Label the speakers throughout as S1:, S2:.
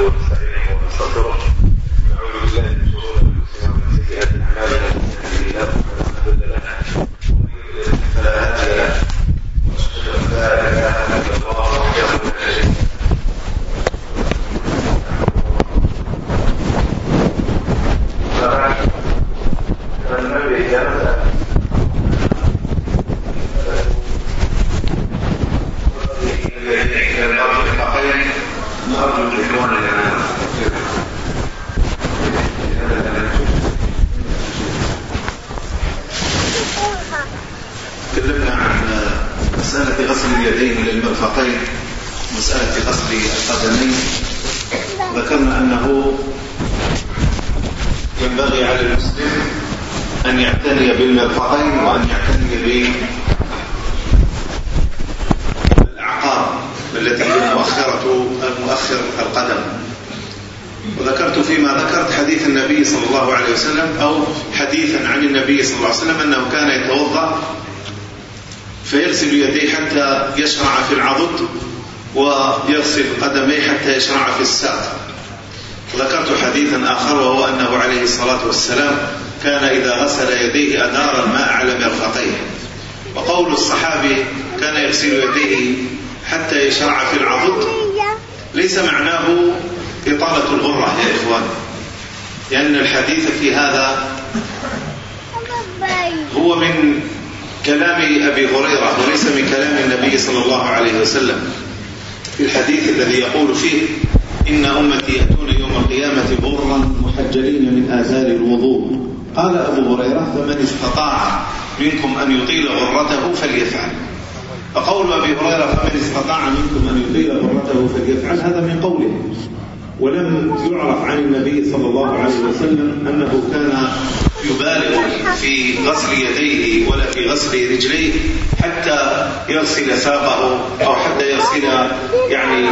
S1: نحمده عليه وسلم أنه كان يبالغ في غسل يديه ولا في غسل رجليه حتى يغسل ساقه أو حتى يغسل يعني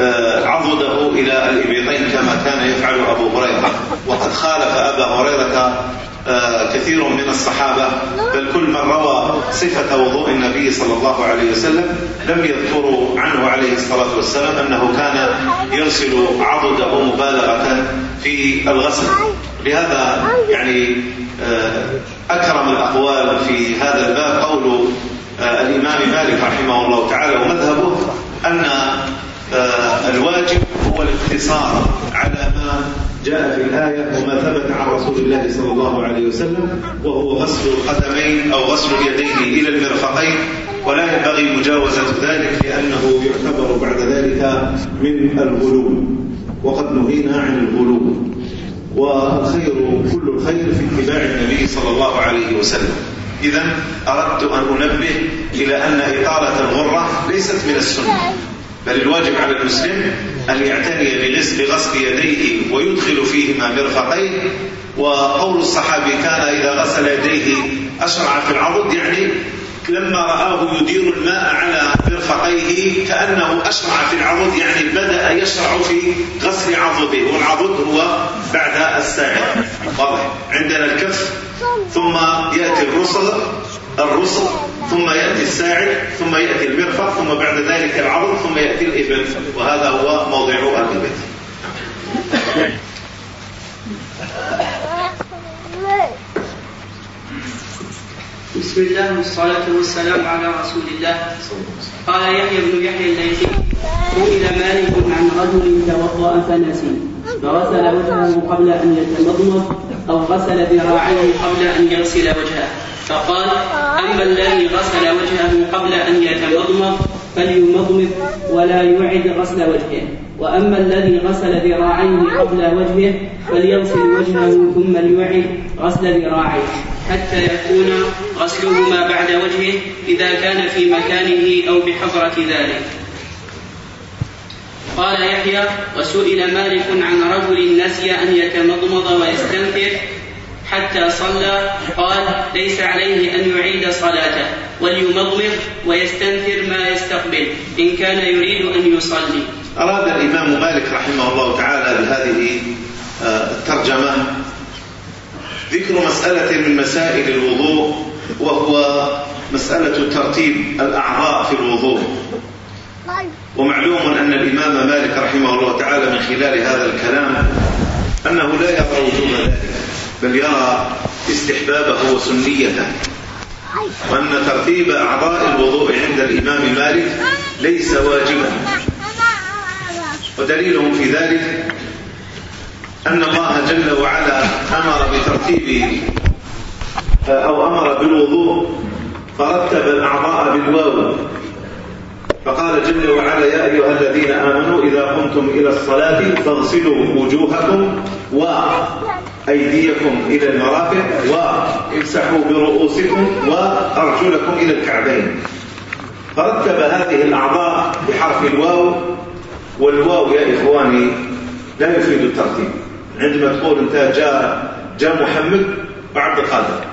S1: آه، عضده إلى الإبيضين كما كان يفعل أبو هريرة. وقد خالف أبا هريرة آه، كثير من الصحابة نعم. بل كل من روى صفة وضوء النبي صلى الله عليه وسلم لم يذكروا عنه عليه الصلاة والسلام أنه كان يرسل عضده مبالغة في الغسل. لهذا يعني آه، أكرم الأقوال في هذا الباب قول آه، الإمام مالك رحمه الله تعالى ومذهبه أن الواجب هو الاقتصار على ما جاء في الآية وما ثبت عن رسول الله صلى الله عليه وسلم وهو غسل القدمين أو غسل اليدين إلى المرفقين ولا ينبغي مجاوزة ذلك لأنه يعتبر بعد ذلك من الغلو. وقد نهينا عن الغلو. والخير كل الخير في اتباع النبي صلى الله عليه وسلم. إذا أردت أن أنبه إلى أن إطالة الغرة ليست من السنة. بل الواجب على المسلم أن يعتني بغسل يديه ويدخل فيهما مرفقيه. وقول الصحابي كان إذا غسل يديه أشرع في العضد يعني لما رآه يدير الماء على مرفقيه كأنه أشرع في العضد يعني بدأ يشرع في غسل عضده والعضد هو بعد الساعد واضح. عندنا الكف ثم يأتي الرسل الرسل ثم يأتي الساعد ثم يأتي المرفق ثم بعد ذلك العرض ثم يأتي الإبل. وهذا هو موضع أهل البيت.
S2: بسم الله والصلاة والسلام على رسول الله. قال يحيى بن يحيى الليثي سئل مالك عن رجل توضأ فنسي فغسل وجهه قبل أن يتمضمض أو غسل ذراعيه قبل أن يغسل وجهه. فقال أما الذي غسل وجهه قبل أن يتمضمض فليمضمض ولا يعد غسل وجهه وأما الذي غسل ذراعيه قبل وجهه فليغسل وجهه ثم ليعد غسل ذراعيه. حتى يكون غسله ما بعد وجهه إذا كان في مكانه أو بحضرة ذلك. قال يحيى وسئل مالك عن رجل نسي أن يتمضمض ويستنفر حتى صلى قال ليس عليه أن يعيد صلاته وليمضمض ويستنفر ما يستقبل إن كان يريد أن يصلي.
S1: أراد الإمام مالك رحمه الله تعالى بهذه آه، الترجمة ذكر مسألة من مسائل الوضوء وهو مسألة ترتيب الأعضاء في الوضوء. ومعلوم أن الإمام مالك رحمه الله تعالى من خلال هذا الكلام أنه لا يرى وجوب ذلك بل يرى استحبابه وسنيته. وأن ترتيب أعضاء الوضوء عند الإمام مالك ليس واجبا. ودليلهم في ذلك أن الله جل وعلا أمر بترتيب أو أمر بالوضوء فرتب الأعضاء بالواو. فقال جل وعلا يا أيها الذين آمنوا إذا قمتم إلى الصلاة فاغسلوا وجوهكم وأيديكم إلى المرافق وامسحوا برؤوسكم وأرجلكم إلى الكعبين. فرتب هذه الأعضاء بحرف الواو والواو يا إخواني لا يفيد الترتيب. عندما تقول أنت جاء جاء محمد بعد القادر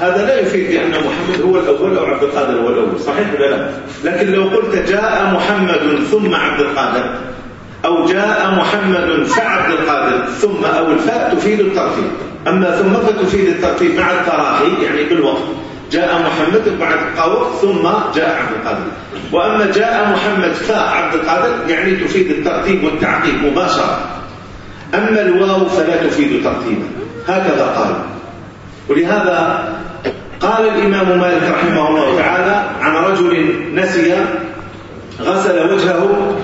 S1: هذا لا يفيد بأن محمد هو الأول أو عبد القادر هو الأول. صحيح ولا لا؟ لكن لو قلت جاء محمد ثم عبد القادر أو جاء محمد فعبد القادر ثم أو الفاء تفيد الترتيب. أما ثم فتفيد الترتيب مع التراخي يعني بالوقت. جاء محمد بعد قوق ثم جاء عبد القادر. وأما جاء محمد فاء عبد القادر يعني تفيد الترتيب والتعقيب مباشرة. أما الواو فلا تفيد ترتيبا. هكذا قال. ولهذا قال الإمام مالك رحمه الله تعالى عن رجل نسي غسل وجهه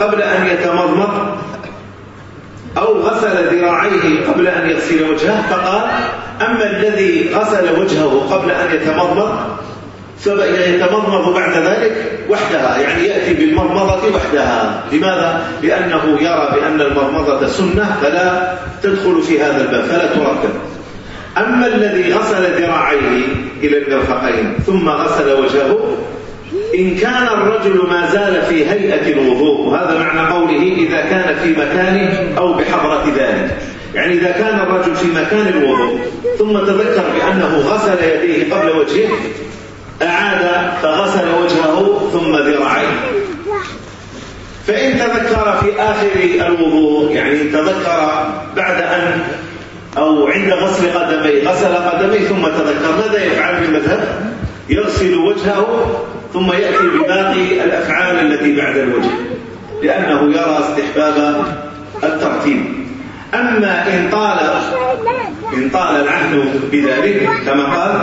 S1: قبل أن يتمضمض أو غسل ذراعيه قبل أن يغسل وجهه فقال أما الذي غسل وجهه قبل أن يتمضمض يتمضمض بعد ذلك وحدها يعني يأتي بالمضمضة وحدها لماذا؟ لأنه يرى بأن المضمضة سنة فلا تدخل في هذا الباب فلا تركب أما الذي غسل ذراعيه إلى المرفقين ثم غسل وجهه إن كان الرجل ما زال في هيئة الوضوء وهذا معنى قوله إذا كان في مكانه أو بحضرة ذلك. يعني إذا كان الرجل في مكان الوضوء ثم تذكر بأنه غسل يديه قبل وجهه أعاد فغسل وجهه ثم ذراعيه. فإن تذكر في آخر الوضوء يعني تذكر بعد أن أو عند غسل قدمي غسل قدمي ثم تذكر. ماذا يفعل بالمذهب يغسل وجهه ثم يأتي بباقي الأفعال التي بعد الوجه لأنه يرى استحباب الترتيب. أما إن طال إن طال العهد بذلك كما قال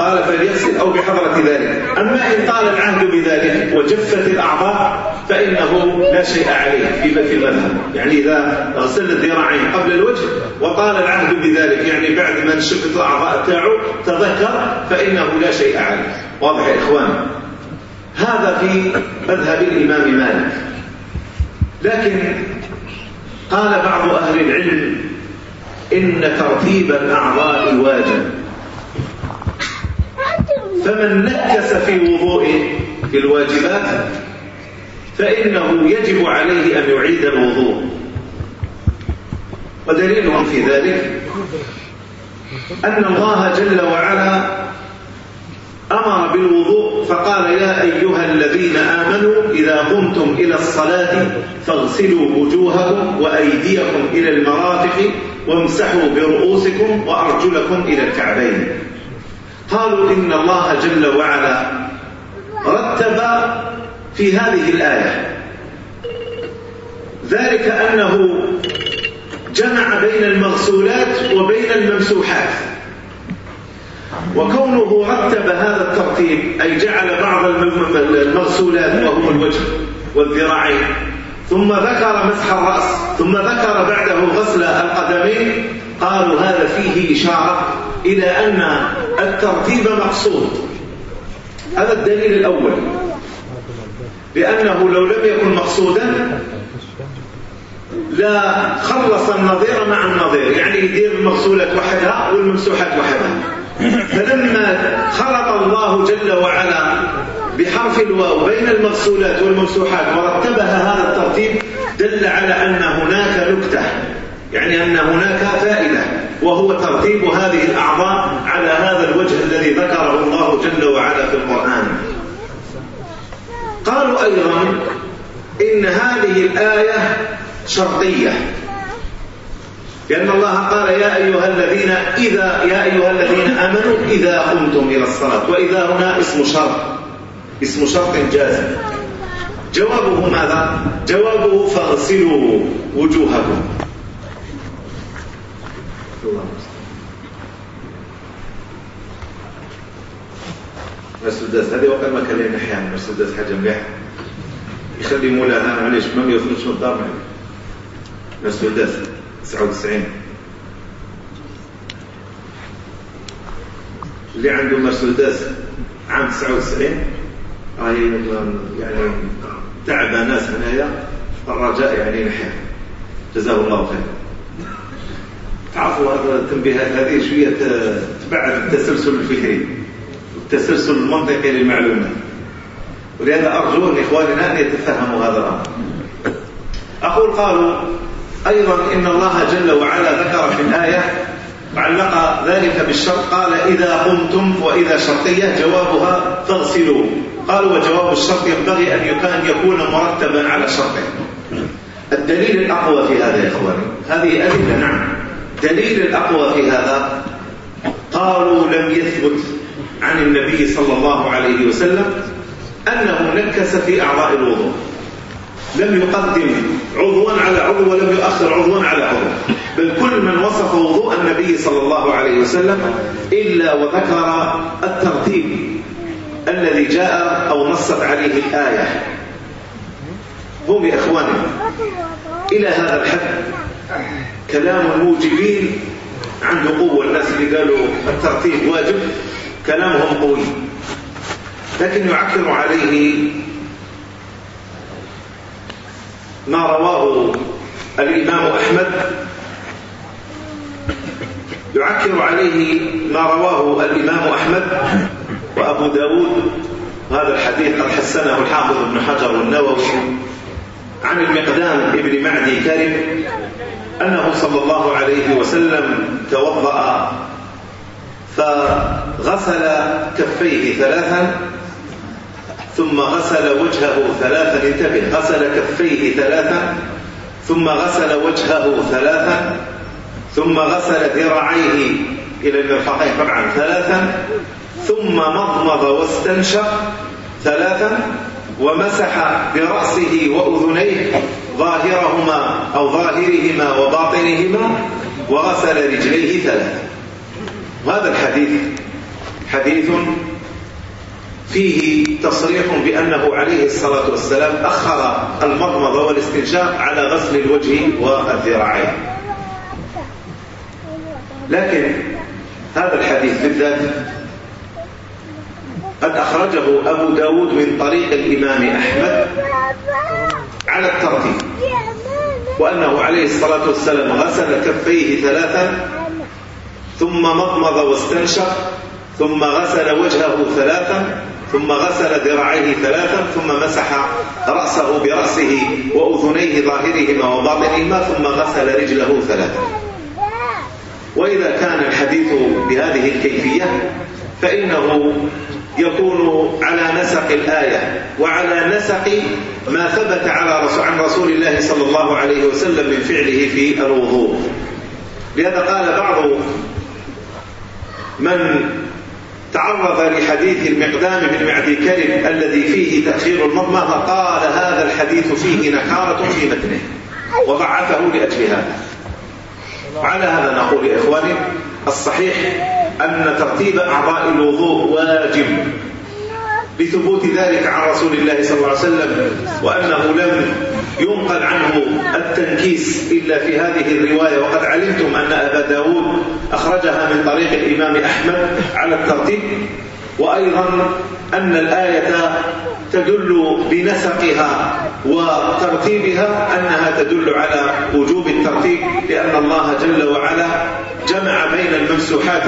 S1: قال فليغسل أو بحضرة ذلك. أما إن طال العهد بذلك وجفت الأعضاء فإنه لا شيء عليه في المذهب يعني إذا غسل الذراعين قبل الوجه وطال العهد بذلك يعني بعد ما تشفت الأعضاء تاعه تذكر فإنه لا شيء عليه. واضح يا إخوان؟ هذا في مذهب الإمام مالك. لكن قال بعض أهل العلم إن ترتيب الأعضاء واجب. فمن نكس في وضوء في الواجبات فإنه يجب عليه أن يعيد الوضوء. ودليلهم في ذلك أن الله جل وعلا أمر بالوضوء فقال يا أيها الذين آمنوا إذا قمتم إلى الصلاة فاغسلوا وجوهكم وأيديكم إلى المرافق وامسحوا برؤوسكم وأرجلكم إلى الكعبين. قالوا إن الله جل وعلا رتب في هذه الآية. ذلك أنه جمع بين المغسولات وبين الممسوحات. وكونه رتب هذا الترتيب أي جعل بعض المغسولات وهو الوجه والذراعين. ثم ذكر مسح الرأس ثم ذكر بعده غسل القدمين. قالوا هذا فيه إشارة إلى أن الترتيب مقصود. هذا الدليل الأول. لأنه لو لم يكن مقصودا لا خلص النظير مع النظير. يعني يدير المغسولة وحدها والممسوحات وحدها. فلما خلط الله جل وعلا بحرف الواو بين المفصولات والممسوحات ورتبها هذا الترتيب دل على أن هناك نكتة يعني أن هناك فائدة وهو ترتيب هذه الأعضاء على هذا الوجه الذي ذكره الله جل وعلا في القرآن. قالوا أيضا إن هذه الآية شرطية. لأن الله قال يا أيها الذين إذا يا أيها الذين آمنوا إذا قمتم إلى الصلاة وإذا هنا اسم شرط. اسم شرط جازم جوابه ماذا؟ جوابه فاغسلوا وجوهكم. مسدس هذه وقت ما كان لنا أحيانا مسدس حاجة مليحة. يخلي مولاها معليش ما يخرجش من الدار معليش مسدس 99 اللي عنده مرسيدس عام 99 طيب، يعني تعب ناس هنايا الرجاء يعني نحيا جزاه الله خير. تعرفوا هذا التنبيهات هذه شوية تبعد التسلسل الفكري والتسلسل المنطقي للمعلومات ولهذا أرجو أن إخواننا أن يتفهموا هذا الأمر. أقول قالوا أيضا إن الله جل وعلا ذكر في الآية علق ذلك بالشرط قال إذا قمتم وإذا شرطية جوابها تغسلوا قال وجواب الشرط ينبغي أن يكون يكون مرتبا على شرطه. الدليل الأقوى في هذا يا إخواني هذه أدلة نعم. دليل الأقوى في هذا قالوا لم يثبت عن النبي صلى الله عليه وسلم أنه نكس في أعضاء الوضوء. لم يقدم عضوا على عضو ولم يؤخر عضوا على عضو. بل كل من وصف وضوء النبي صلى الله عليه وسلم إلا وذكر الترتيب الذي جاء أو نصت عليه الآية. هم يا إخواني إلى هذا الحد كلام الموجبين عنده قوة الناس اللي قالوا الترتيب واجب كلامهم قوي. لكن يعكر عليه ما رواه الإمام أحمد. يعكر عليه ما رواه الإمام أحمد وأبو داود. هذا الحديث قد حسنه الحافظ ابن حجر والنووي. عن المقدام ابن معدي كرم أنه صلى الله عليه وسلم توضأ فغسل كفيه ثلاثا ثم غسل وجهه ثلاثا انتبه. غسل كفيه ثلاثا ثم غسل وجهه ثلاثا ثم غسل ذراعيه إلى المرفقين طبعا ثلاثا ثم مضمض واستنشق ثلاثا ومسح برأسه وأذنيه ظاهرهما أو ظاهرهما وباطنهما وغسل رجليه ثلاثا. وهذا الحديث حديث فيه تصريح بأنه عليه الصلاة والسلام أخر المضمض والاستنشاق على غسل الوجه والذراعين لكن هذا الحديث بالذات قد أخرجه أبو داود من طريق الإمام أحمد على الترتيب وأنه عليه الصلاة والسلام غسل كفيه ثلاثا ثم مضمض واستنشق ثم غسل وجهه ثلاثا ثم غسل ذراعيه ثلاثا ثم مسح رأسه برأسه وأذنيه ظاهرهما وباطنهما ثم غسل رجله ثلاثا. وإذا كان الحديث بهذه الكيفية فإنه يكون على نسق الآية وعلى نسق ما ثبت على رسول عن رسول الله صلى الله عليه وسلم من فعله في الوضوء. لهذا قال بعض من تعرض لحديث المقدام بن معدي كرم الذي فيه تأخير المضمى فقال هذا الحديث فيه نكارة في متنه وضعفه لأجل هذا. على هذا نقول يا إخواني الصحيح أن ترتيب أعضاء الوضوء واجب لثبوت ذلك عن رسول الله صلى الله عليه وسلم وأنه لم ينقل عنه التنكيس إلا في هذه الرواية. وقد علمتم أن أبا داود أخرجها من طريق الإمام أحمد على الترتيب. وأيضا أن الآية تدل بنسقها وترتيبها أنها تدل على وجوب الترتيب لأن الله جل وعلا جمع بين الممسوحات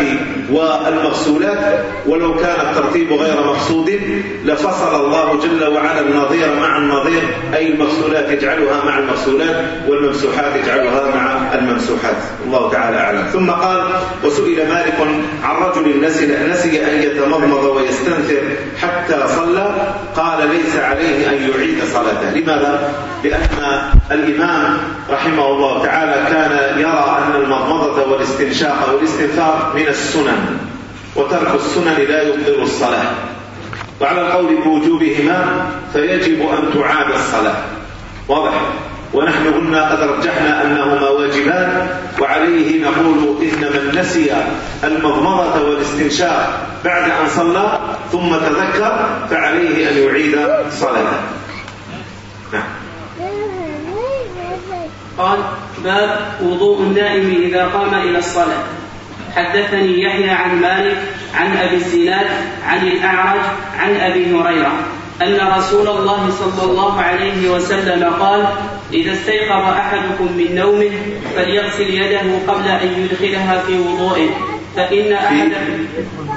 S1: والمغسولات ولو كان الترتيب غير مقصود لفصل الله جل وعلا النظير مع النظير أي المغسولات يجعلها مع المغسولات والممسوحات يجعلها مع الممسوحات. الله تعالى أعلم. ثم قال وسئل مالك عن رجل نسي, نسي أن يتمضمض ويستنثر حتى صلى قال ليس عليه أن يعيد صلاته. لماذا؟ لأن الإمام رحمه الله تعالى كان يرى أن المضمضة والاستنثر الانشاق والاستنثار من السنن وترك السنن لا يبطل الصلاة. وعلى القول بوجوبهما فيجب أن تعاد الصلاة. واضح؟ ونحن قلنا قد رجحنا أنهما واجبان وعليه نقول إن من نسي المضمضة والاستنشاق بعد أن صلى ثم تذكر فعليه أن يعيد صلاته. نعم.
S2: قال باب وضوء النائم إذا قام إلى الصلاة. حدثني يحيى عن مالك عن أبي الزناد عن الأعرج عن أبي هريرة أن رسول الله صلى الله عليه وسلم قال إذا استيقظ أحدكم من نومه فليغسل يده قبل أن يدخلها في وضوئه فإن أحدكم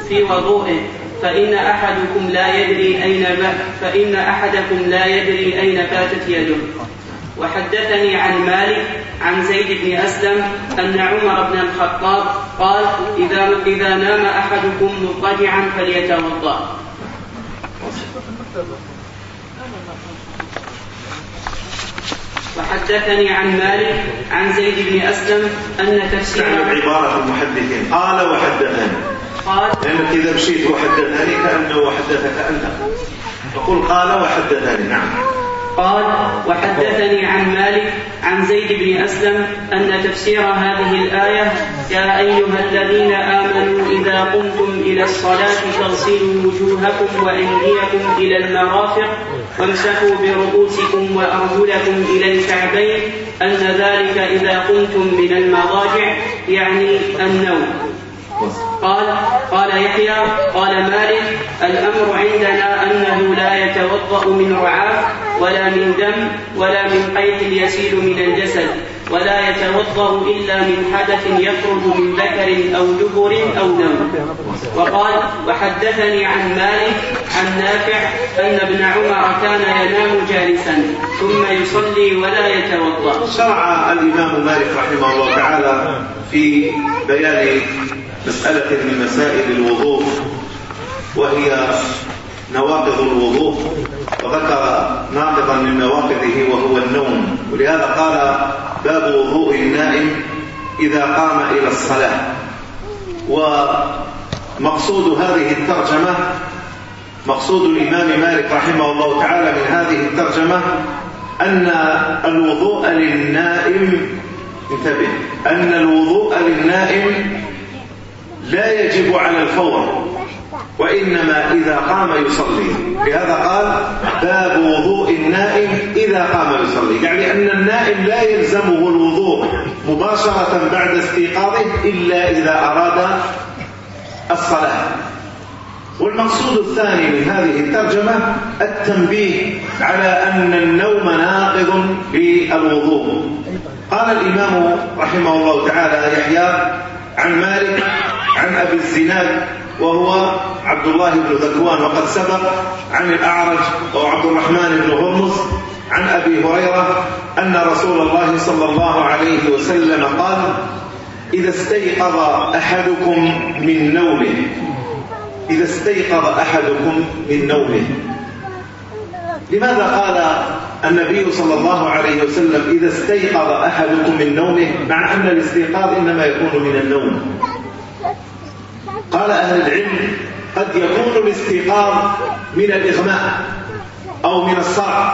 S2: في وضوئه فإن أحدكم لا يدري أين فإن أحدكم لا يدري أين باتت يده. وحدثني عن مالك عن زيد بن أسلم أن عمر بن الخطاب قال إذا, إذا نام أحدكم مضطجعا فليتوضأ. وحدثني عن مالك عن زيد بن أسلم أن تفسير
S1: عبارة المحدثين. قال وحدثني.
S2: قال
S1: لأنك إذا مشيت وحدثني كأنه وحدثك أنت. فقل قال وحدثني. نعم.
S2: قال وحدثني عن مالك عن زيد بن أسلم أن تفسير هذه الآية يا أيها الذين آمنوا إذا قمتم إلى الصلاة فاغسلوا وجوهكم وأيديكم إلى المرافق وامسكوا برؤوسكم وأرجلكم إلى الكعبين أن ذلك إذا قمتم من المضاجع يعني النوم. قال قال يحيى قال مالك الأمر عندنا أنه لا يتوضأ من رعاف ولا من دم ولا من قيد يسيل من الجسد ولا يتوضأ إلا من حدث يخرج من ذكر أو دبر أو دم وقال وحدثني عن مالك عن نافع أن ابن عمر كان ينام جالسا ثم يصلي ولا يتوضأ.
S1: شرع الإمام مالك رحمه الله تعالى في بيان مسألة من مسائل الوضوء وهي نواقض الوضوء وذكر ناقضا من نواقضه وهو النوم. ولهذا قال باب وضوء النائم إذا قام إلى الصلاة. ومقصود هذه الترجمة مقصود الإمام مالك رحمه الله تعالى من هذه الترجمة أن الوضوء للنائم انتبه أن الوضوء للنائم لا يجب على الفور وإنما إذا قام يصلي. لهذا قال باب وضوء النائم إذا قام يصلي. يعني أن النائم لا يلزمه الوضوء مباشرة بعد استيقاظه إلا إذا أراد الصلاة. والمقصود الثاني من هذه الترجمة التنبيه على أن النوم ناقض بالوضوء قال الإمام رحمه الله تعالى يحيى عن مالك عن أبي الزناد وهو عبد الله بن ذكوان وقد سبق عن الأعرج أو عبد الرحمن بن هرمز عن أبي هريرة أن رسول الله صلى الله عليه وسلم قال إذا استيقظ أحدكم من نومه إذا استيقظ أحدكم من نومه. لماذا قال النبي صلى الله عليه وسلم إذا استيقظ أحدكم من نومه؟ مع أن الاستيقاظ إنما يكون من النوم. قال أهل العلم قد يكون الاستيقاظ من الإغماء أو من الصرع.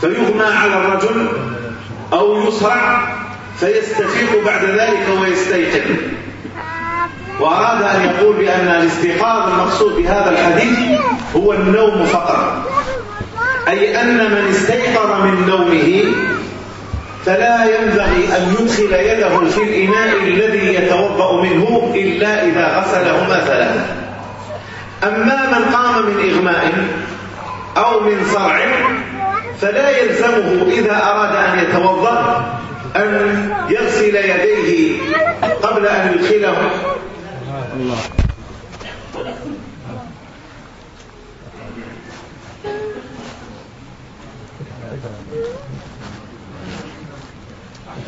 S1: فيغمى على الرجل أو يصرع فيستفيق بعد ذلك ويستيقظ. وأراد أن يقول بأن الاستيقاظ المقصود بهذا الحديث هو النوم فقط. أي أن من استيقظ من نومه فلا ينبغي أن يدخل يده في الإناء الذي يتوضأ منه إلا إذا غسلهما ثلاثة. أما من قام من إغماء أو من صرع فلا يلزمه إذا أراد أن يتوضأ أن يغسل يديه قبل أن يدخله.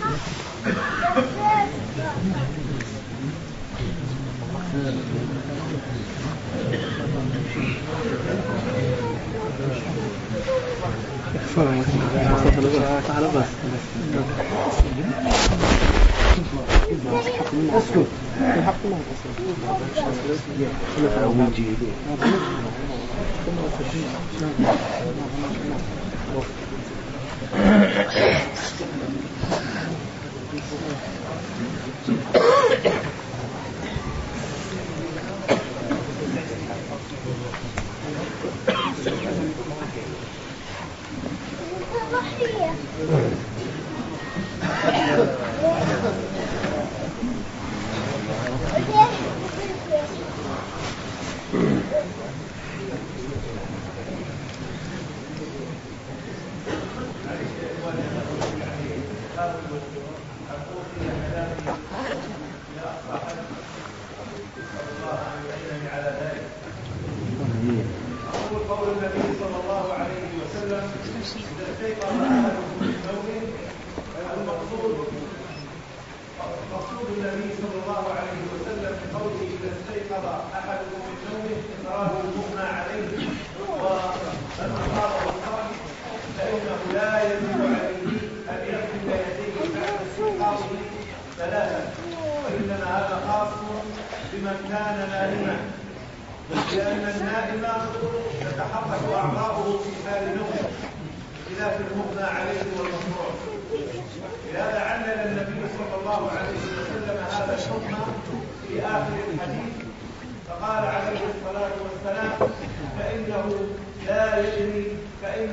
S1: Yeah. رکھے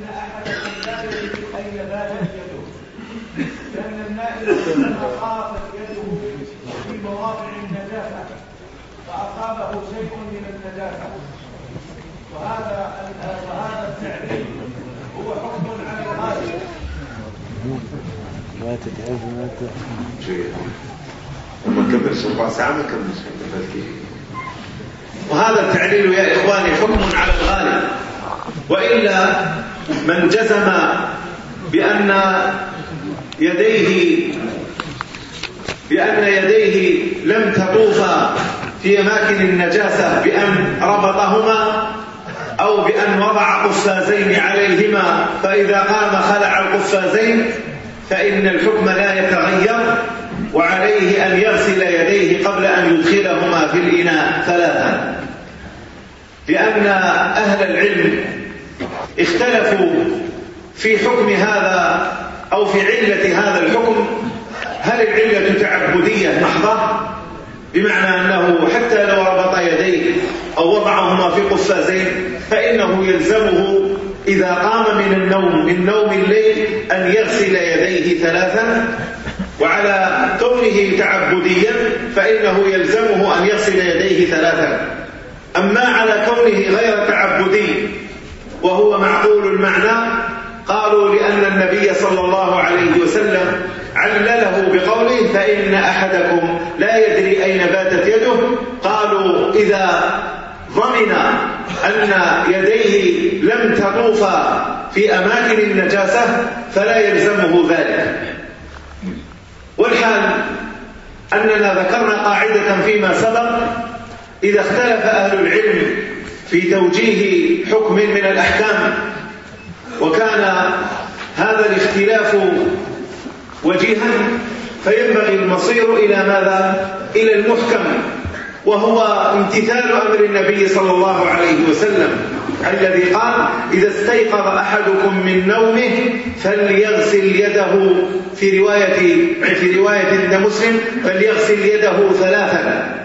S1: أن أحد النائل أن باتت يده كان النائل لما خافت يده في مواضع النجاسة فأصابه شيء من النجاسة. وهذا وهذا التعليل هو حكم على الغالب ما تتعب ما وما كملش ربع ساعة ما كملش وهذا التعليل يا إخواني حكم على الغالب وإلا من جزم بأن يديه بأن يديه لم تطوف في أماكن النجاسة بأن ربطهما أو بأن وضع قفازين عليهما فإذا قام خلع القفازين فإن الحكم لا يتغير وعليه أن يغسل يديه قبل أن يدخلهما في الإناء ثلاثا. لأن أهل العلم اختلفوا في حكم هذا أو في علة هذا الحكم. هل العلة تعبدية محضة؟ بمعنى أنه حتى لو ربط يديه أو وضعهما في قفازين فإنه يلزمه إذا قام من النوم من نوم الليل أن يغسل يديه ثلاثا وعلى كونه تعبديا فإنه يلزمه أن يغسل يديه ثلاثا أما على كونه غير تعبدي وهو معقول المعنى. قالوا لأن النبي صلى الله عليه وسلم علله بقوله فإن أحدكم لا يدري أين باتت يده. قالوا إذا ضمن أن يديه لم تطوف في أماكن النجاسة فلا يلزمه ذلك. والحال أننا ذكرنا قاعدة فيما سبق. إذا اختلف أهل العلم في توجيه حكم من الأحكام وكان هذا الاختلاف وجيها فينبغي المصير إلى ماذا؟ إلى المحكم وهو امتثال أمر النبي صلى الله عليه وسلم الذي قال إذا استيقظ أحدكم من نومه فليغسل يده في رواية في رواية مسلم فليغسل يده ثلاثا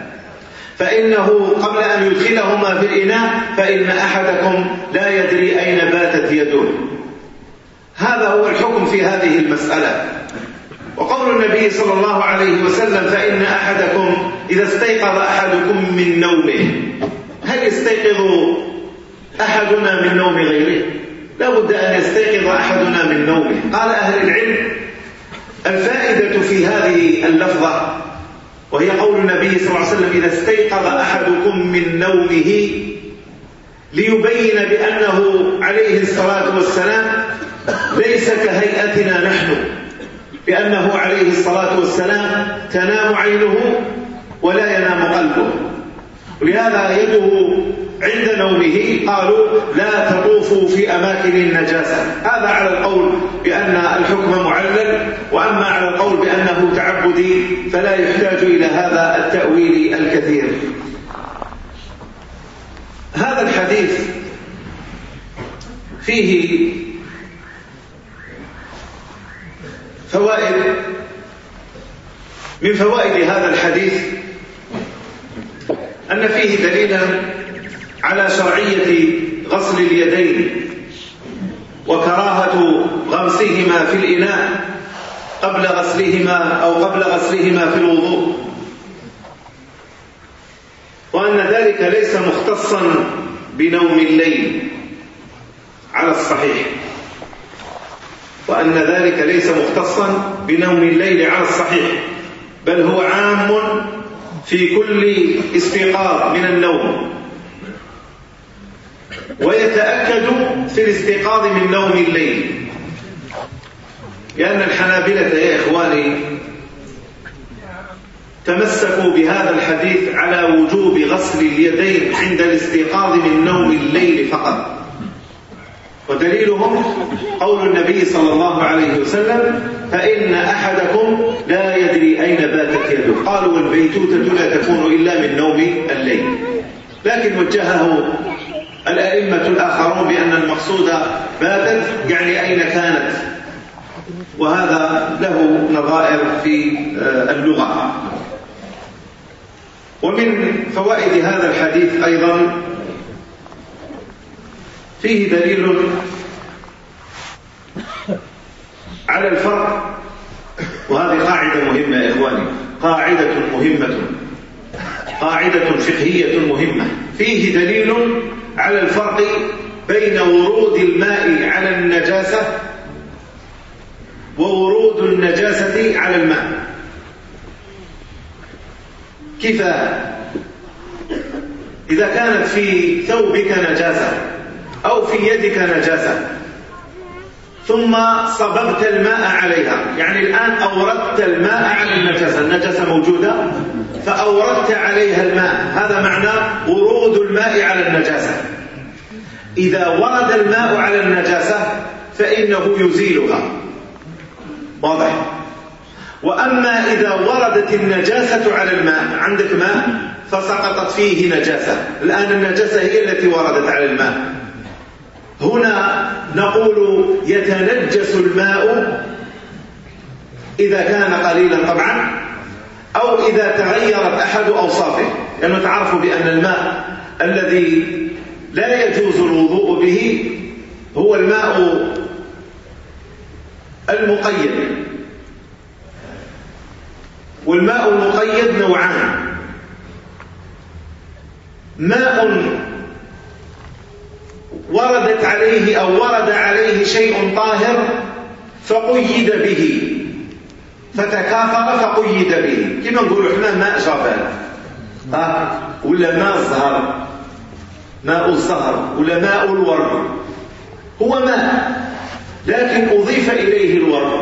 S1: فإنه قبل أن يدخلهما في الإناء فإن أحدكم لا يدري أين باتت يده هذا هو الحكم في هذه المسألة. وقول النبي صلى الله عليه وسلم فإن أحدكم إذا استيقظ أحدكم من نومه. هل يستيقظ أحدنا من نوم غيره؟ لا بد أن يستيقظ أحدنا من نومه. قال أهل العلم الفائدة في هذه اللفظة وهي قول النبي صلى الله عليه وسلم إذا استيقظ أحدكم من نومه ليبين بأنه عليه الصلاة والسلام ليس كهيئتنا نحن بأنه عليه الصلاة والسلام تنام عينه ولا ينام قلبه. ولهذا يده عند نومه قالوا لا تطوفوا في أماكن النجاسة. هذا على القول بأن الحكم معلل وأما على القول بأنه تعبدي فلا يحتاج إلى هذا التأويل الكثير. هذا الحديث فيه فوائد. من فوائد هذا الحديث أن فيه دليلا على شرعية غسل اليدين وكراهة غمسهما في الإناء قبل غسلهما أو قبل غسلهما في الوضوء. وأن ذلك ليس مختصا بنوم الليل على الصحيح. وأن ذلك ليس مختصا بنوم الليل على الصحيح. بل هو عام في كل استيقاظ من النوم. ويتأكد في الاستيقاظ من نوم الليل. لأن الحنابلة يا إخواني تمسكوا بهذا الحديث على وجوب غسل اليدين عند الاستيقاظ من نوم الليل فقط. ودليلهم قول النبي صلى الله عليه وسلم فإن أحدكم لا يدري أين باتت يده. قالوا البيتوتة لا تكون إلا من نوم الليل. لكن وجهه الأئمة الآخرون بأن المقصود باتت يعني أين كانت؟ وهذا له نظائر في آه، اللغة. ومن فوائد هذا الحديث أيضا فيه دليل على الفرق. وهذه قاعدة مهمة يا إخواني. قاعدة مهمة. قاعدة فقهية مهمة. فيه دليل على الفرق بين ورود الماء على النجاسة وورود النجاسة على الماء. كيف؟ إذا كانت في ثوبك نجاسة أو في يدك نجاسة ثم صببت الماء عليها يعني الآن أوردت الماء على النجاسة النجاسة موجودة؟ فأوردت عليها الماء. هذا معناه ورود الماء على النجاسة. إذا ورد الماء على النجاسة فإنه يزيلها. واضح؟ وأما إذا وردت النجاسة على الماء عندك ماء؟ فسقطت فيه نجاسة. الآن النجاسة هي التي وردت على الماء. هنا نقول يتنجس الماء إذا كان قليلا. طبعا أو إذا تغيرت أحد أوصافه لأنه تعرف تعرفوا بأن الماء الذي لا يجوز الوضوء به هو الماء المقيد. والماء المقيد نوعان. ماء وردت عليه أو ورد عليه شيء طاهر فقيد به. فتكاثر فقيد به كما نقولوا حنا ماء جبل ها ولا ماء الزهر ماء الزهر ولا ماء الورد هو ماء لكن أضيف إليه الورد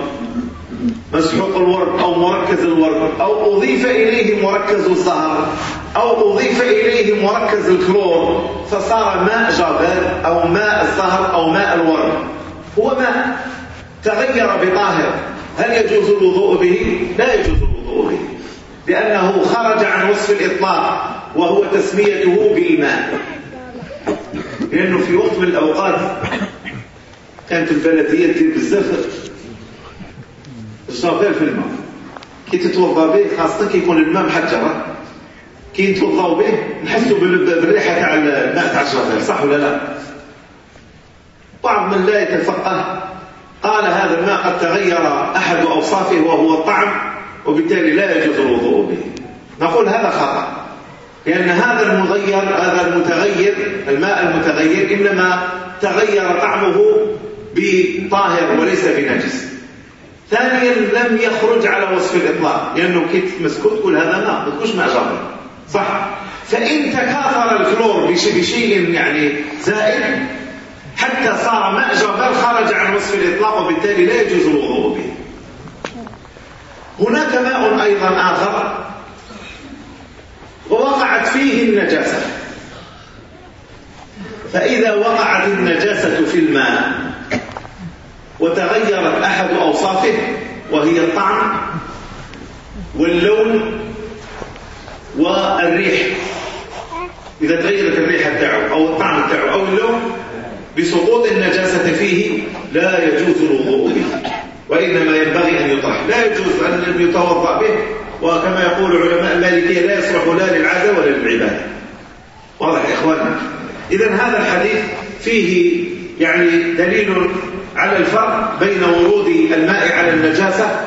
S1: مسحوق الورد أو مركز الورد أو أضيف إليه مركز الزهر أو أضيف إليه مركز الكلور فصار ماء جبل أو ماء الزهر أو ماء الورد هو ماء تغير بطاهر. هل يجوز الوضوء به؟ لا يجوز الوضوء به لأنه خرج عن وصف الإطلاق وهو تسميته بالماء. لأنه في وقت من الأوقات كانت البلدية تدير بالزفر الجافير في الماء. كي تتوضا به خاصة كي يكون الماء محجرة كي نتوضاو به نحسوا بالريحة تاع الماء تاع الجافير صح ولا لا؟ بعض من لا يتفقه. قال هذا الماء قد تغير أحد أوصافه وهو الطعم وبالتالي لا يجوز الوضوء به. نقول هذا خطأ لأن هذا المغير هذا المتغير الماء المتغير إنما تغير طعمه بطاهر وليس بنجس. ثانيا لم يخرج على وصف الإطلاق لأنه كنت مسكوت كل هذا ماء ما تقولش ماء صح. فإن تكاثر الكلور بشيء يعني زائد حتى صار مأجر بل خرج عن وصف الإطلاق وبالتالي لا يجوز الوضوء به. هناك ماء أيضا آخر ووقعت فيه النجاسة. فإذا وقعت النجاسة في الماء وتغيرت أحد أوصافه وهي الطعم واللون والريح. إذا تغيرت الريحة بتاعه أو الطعم بتاعه أو اللون بسقوط النجاسة فيه لا يجوز الوضوء به وإنما ينبغي أن يطهر. لا يجوز أن يتوضأ به وكما يقول علماء المالكية لا يصلح لا للعادة ولا للعبادة. واضح يا إخواننا إذا هذا الحديث فيه يعني دليل على الفرق بين ورود الماء على النجاسة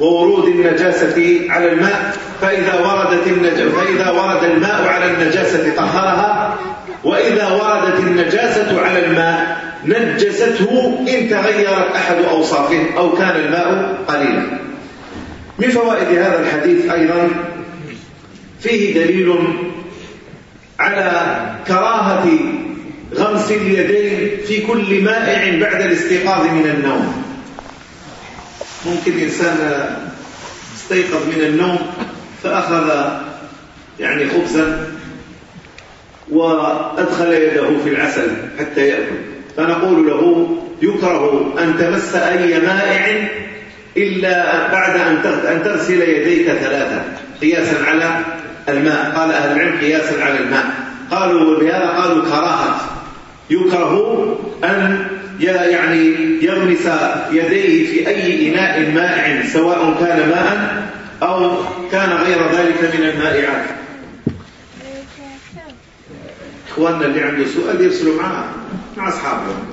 S1: وورود النجاسة على الماء. فإذا وردت النج... فإذا ورد الماء على النجاسة طهرها وإذا وردت النجاسة على الماء نجسته إن تغيرت أحد أوصافه أو كان الماء قليلا. من فوائد هذا الحديث أيضا فيه دليل على كراهة غمس اليدين في كل مائع بعد الاستيقاظ من النوم. ممكن إنسان استيقظ من النوم فأخذ يعني خبزا وأدخل يده في العسل حتى يأكل. فنقول له يكره أن تمس أي مائع إلا بعد أن تغسل يديك ثلاثة قياسا على الماء. قال أهل العلم قياسا على الماء. قالوا بهذا قالوا كراهة. يكره أن يعني يغمس يديه في أي إناء مائع سواء كان ماء أو كان غير ذلك من المائعات. إخواننا اللي عنده سؤال يرسلوا معه مع أصحابهم.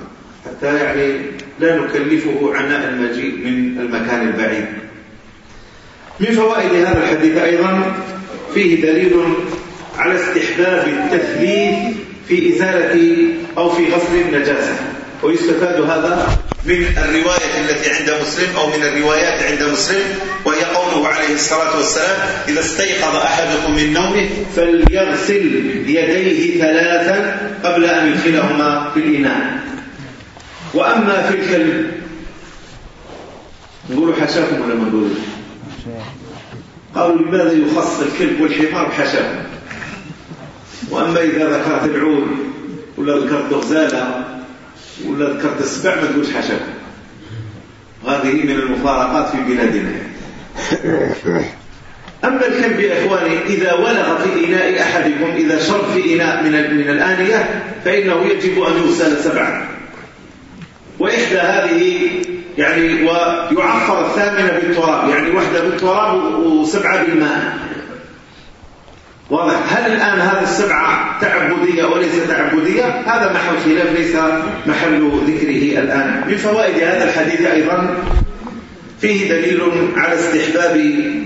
S1: حتى يعني لا نكلفه عناء المجيء من المكان البعيد. من فوائد هذا الحديث أيضا فيه دليل على استحباب التثليث في إزالة أو في غسل النجاسة. ويستفاد هذا من الرواية التي عند مسلم أو من الروايات عند مسلم وهي قوله عليه الصلاة والسلام إذا استيقظ أحدكم من نومه فليغسل يديه ثلاثا قبل أن يدخلهما في الإناء. وأما في الكلب نقول حشاكم ولا ما نقول؟ قالوا لماذا يخص الكلب والحمار بحشاكم؟ وأما إذا ذكرت العود ولا ذكرت الغزالة ولا ذكرت السبع ما تقولش حشاكم. هذه من المفارقات في بلادنا. أما الكلب يا إخواني إذا ولغ في إناء أحدكم إذا شرب في إناء من من الآنية فإنه يجب أن يغسل سبعا. وإحدى هذه يعني ويعفر الثامنة بالتراب يعني وحدة بالتراب وسبعة بالماء. واضح؟ هل الآن هذه السبعة تعبدية وليس تعبدية؟ هذا محل خلاف ليس محل ذكره الآن. من فوائد هذا الحديث أيضا فيه دليل على استحباب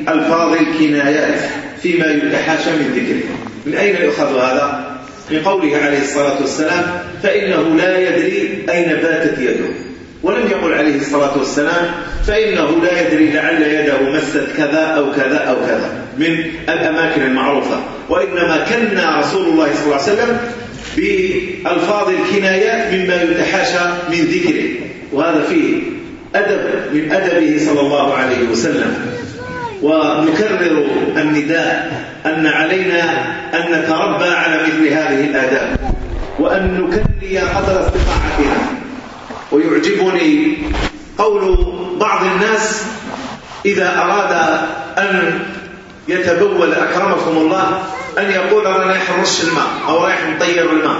S1: ألفاظ الكنايات فيما يتحاشى من ذكره. من أين يؤخذ هذا؟ من قوله عليه الصلاة والسلام فإنه لا يدري أين باتت يده. ولم يقل عليه الصلاة والسلام فإنه لا يدري لعل يده مست كذا أو كذا أو كذا. من الأماكن المعروفة. وإنما كنا رسول الله صلى الله عليه وسلم بألفاظ الكنايات مما يتحاشى من ذكره. وهذا فيه أدب من أدبه صلى الله عليه وسلم. ونكرر النداء أن علينا أن نتربى على مثل هذه الآداب. وأن نكلي قدر استطاعتنا. ويعجبني قول بعض الناس إذا أراد أن يتبول أكرمكم الله أن يقول أنا رايح نرش الماء أو رايح نطير الماء.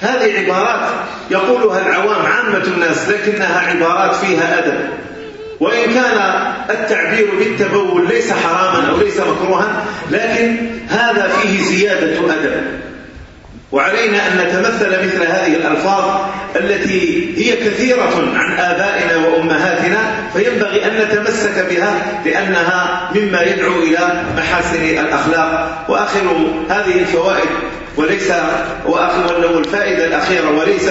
S1: هذه عبارات. يقولها العوام عامة الناس لكنها عبارات فيها أدب. وإن كان التعبير بالتبول ليس حراما أو ليس مكروها لكن هذا فيه زيادة أدب. وعلينا أن نتمثل مثل هذه الألفاظ التي هي كثيرة عن آبائنا وأمهاتنا فينبغي أن نتمسك بها لأنها مما يدعو إلى محاسن الأخلاق. وآخر هذه الفوائد وليس وأخر الفائدة الأخيرة وليس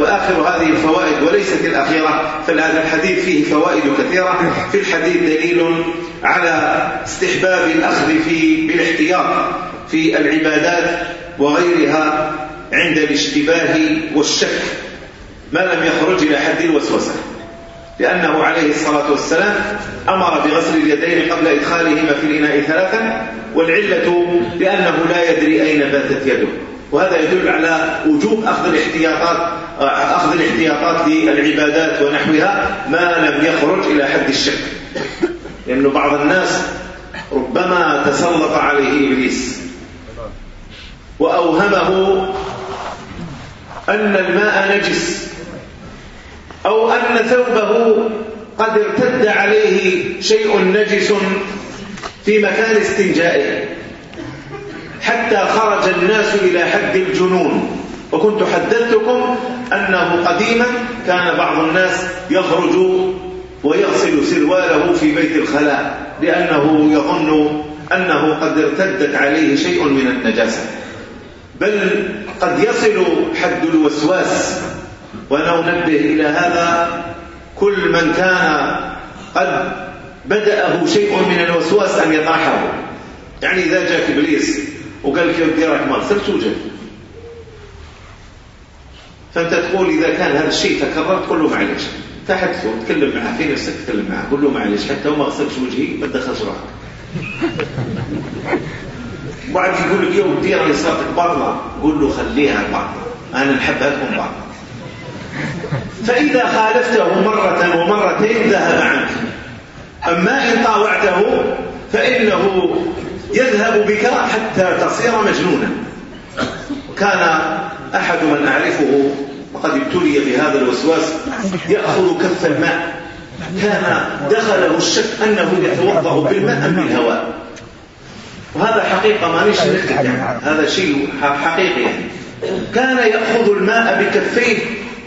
S1: وآخر هذه الفوائد وليست الأخيرة. فهذا الحديث فيه فوائد كثيرة. في الحديث دليل على استحباب الأخذ في بالاحتياط في العبادات وغيرها عند الاشتباه والشك. ما لم يخرج إلى حد الوسوسة. لأنه عليه الصلاة والسلام أمر بغسل اليدين قبل إدخالهما في الإناء ثلاثا والعلة لأنه لا يدري أين باتت يده. وهذا يدل على وجوب أخذ الاحتياطات أخذ الاحتياطات للعبادات ونحوها ما لم يخرج إلى حد الشك. لأن بعض الناس ربما تسلط عليه إبليس وأوهمه أن الماء نجس. أو أن ثوبه قد ارتد عليه شيء نجس في مكان استنجائه. حتى خرج الناس إلى حد الجنون. وكنت حدثتكم أنه قديما كان بعض الناس يخرج ويغسل سرواله في بيت الخلاء لأنه يظن أنه قد ارتدت عليه شيء من النجاسة. بل قد يصل حد الوسواس. وأنا أنبه إلى هذا كل من كان قد بدأه شيء من الوسواس أن يطرحه يعني إذا جاك إبليس وقال لك يدي راك ما صرت توجد فأنت تقول إذا كان هذا الشيء تكرر تقول له معلش تحدثه تكلم معه في نفسك تكلم معه قول له معلش حتى وما غسلتش وجهي ما تدخلش روحك. بعد يقول لك يا ودي راني صارتك باطله قول له خليها باطله أنا نحبها تكون باطله فإذا خالفته مرة ومرتين ذهب عنك. أما إن طاوعته فإنه يذهب بك حتى تصير مجنونا. وكان أحد من أعرفه وقد ابتلي بهذا الوسواس يأخذ كف الماء. كان دخله الشك أنه يتوضأ بالماء أم بالهواء وهذا حقيقة ما ليش يعني. هذا شيء حقيقي يعني. كان يأخذ الماء بكفيه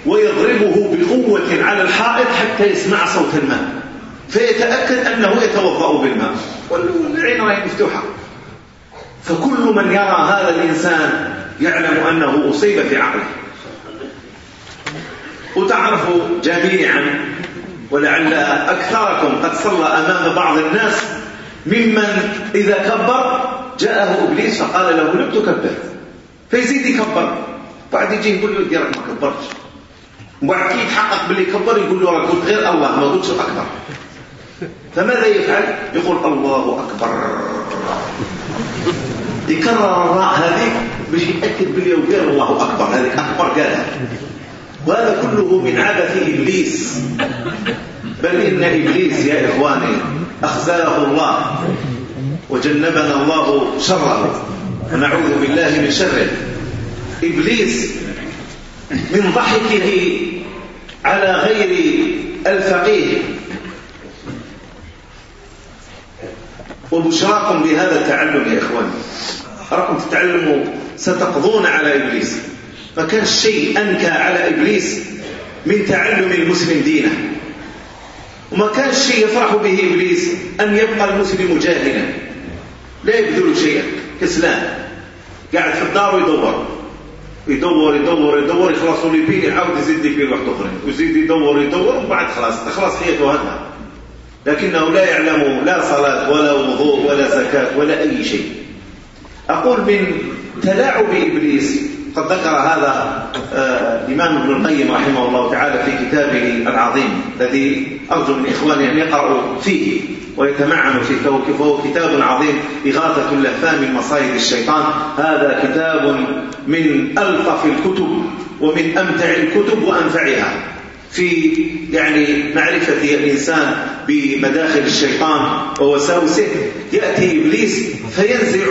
S1: ويضربه بقوة على الحائط حتى يسمع صوت الماء. فيتأكد أنه يتوضأ بالماء. والعين رأي مفتوحة. فكل من يرى هذا الإنسان يعلم أنه أصيب في عقله. وتعرف جميعا ولعل أكثركم قد صلى أمام بعض الناس ممن إذا كبر جاءه إبليس فقال له لم تكبر. فيزيد يكبر. بعد يجي يقول له راك ما كبرتش. واكيد يتحقق باللي كبر يقول له راه كنت غير الله ما قلتش أكبر. فماذا يفعل؟ يقول الله أكبر. يكرر الراء هذه باش يتأكد باللي قال الله أكبر هذه أكبر قالها وهذا كله من عبث إبليس. بل إن إبليس يا إخواني أخزاه الله وجنبنا الله شره ونعوذ بالله من شره. إبليس من ضحكه على غير الفقيه. وبشراكم بهذا التعلم يا إخواني. أراكم تتعلموا ستقضون على إبليس. ما الشيء شيء أنكى على إبليس من تعلم المسلم دينه. وما كان شيء يفرح به إبليس أن يبقى المسلم جاهلا. لا يبذل شيئا. كسلان. قاعد في الدار ويدور. يدور يدور يدور يخلص ليبين يحاول يزيد ليبين واحد اخرين ويزيد يدور يدور ومن بعد خلاص خلاص حياته هذا لكنه لا يعلم لا صلاة ولا وضوء ولا زكاة ولا أي شيء. أقول من تلاعب إبليس قد ذكر هذا آه، الإمام ابن القيم رحمه الله تعالى في كتابه العظيم الذي أرجو من إخواني أن يقرأوا فيه. ويتمعن في كوكب فهو كتاب عظيم إغاثة اللهفان من مصائد الشيطان. هذا كتاب من ألطف الكتب ومن أمتع الكتب وأنفعها. في يعني معرفة الإنسان بمداخل الشيطان ووساوسه يأتي إبليس فينزع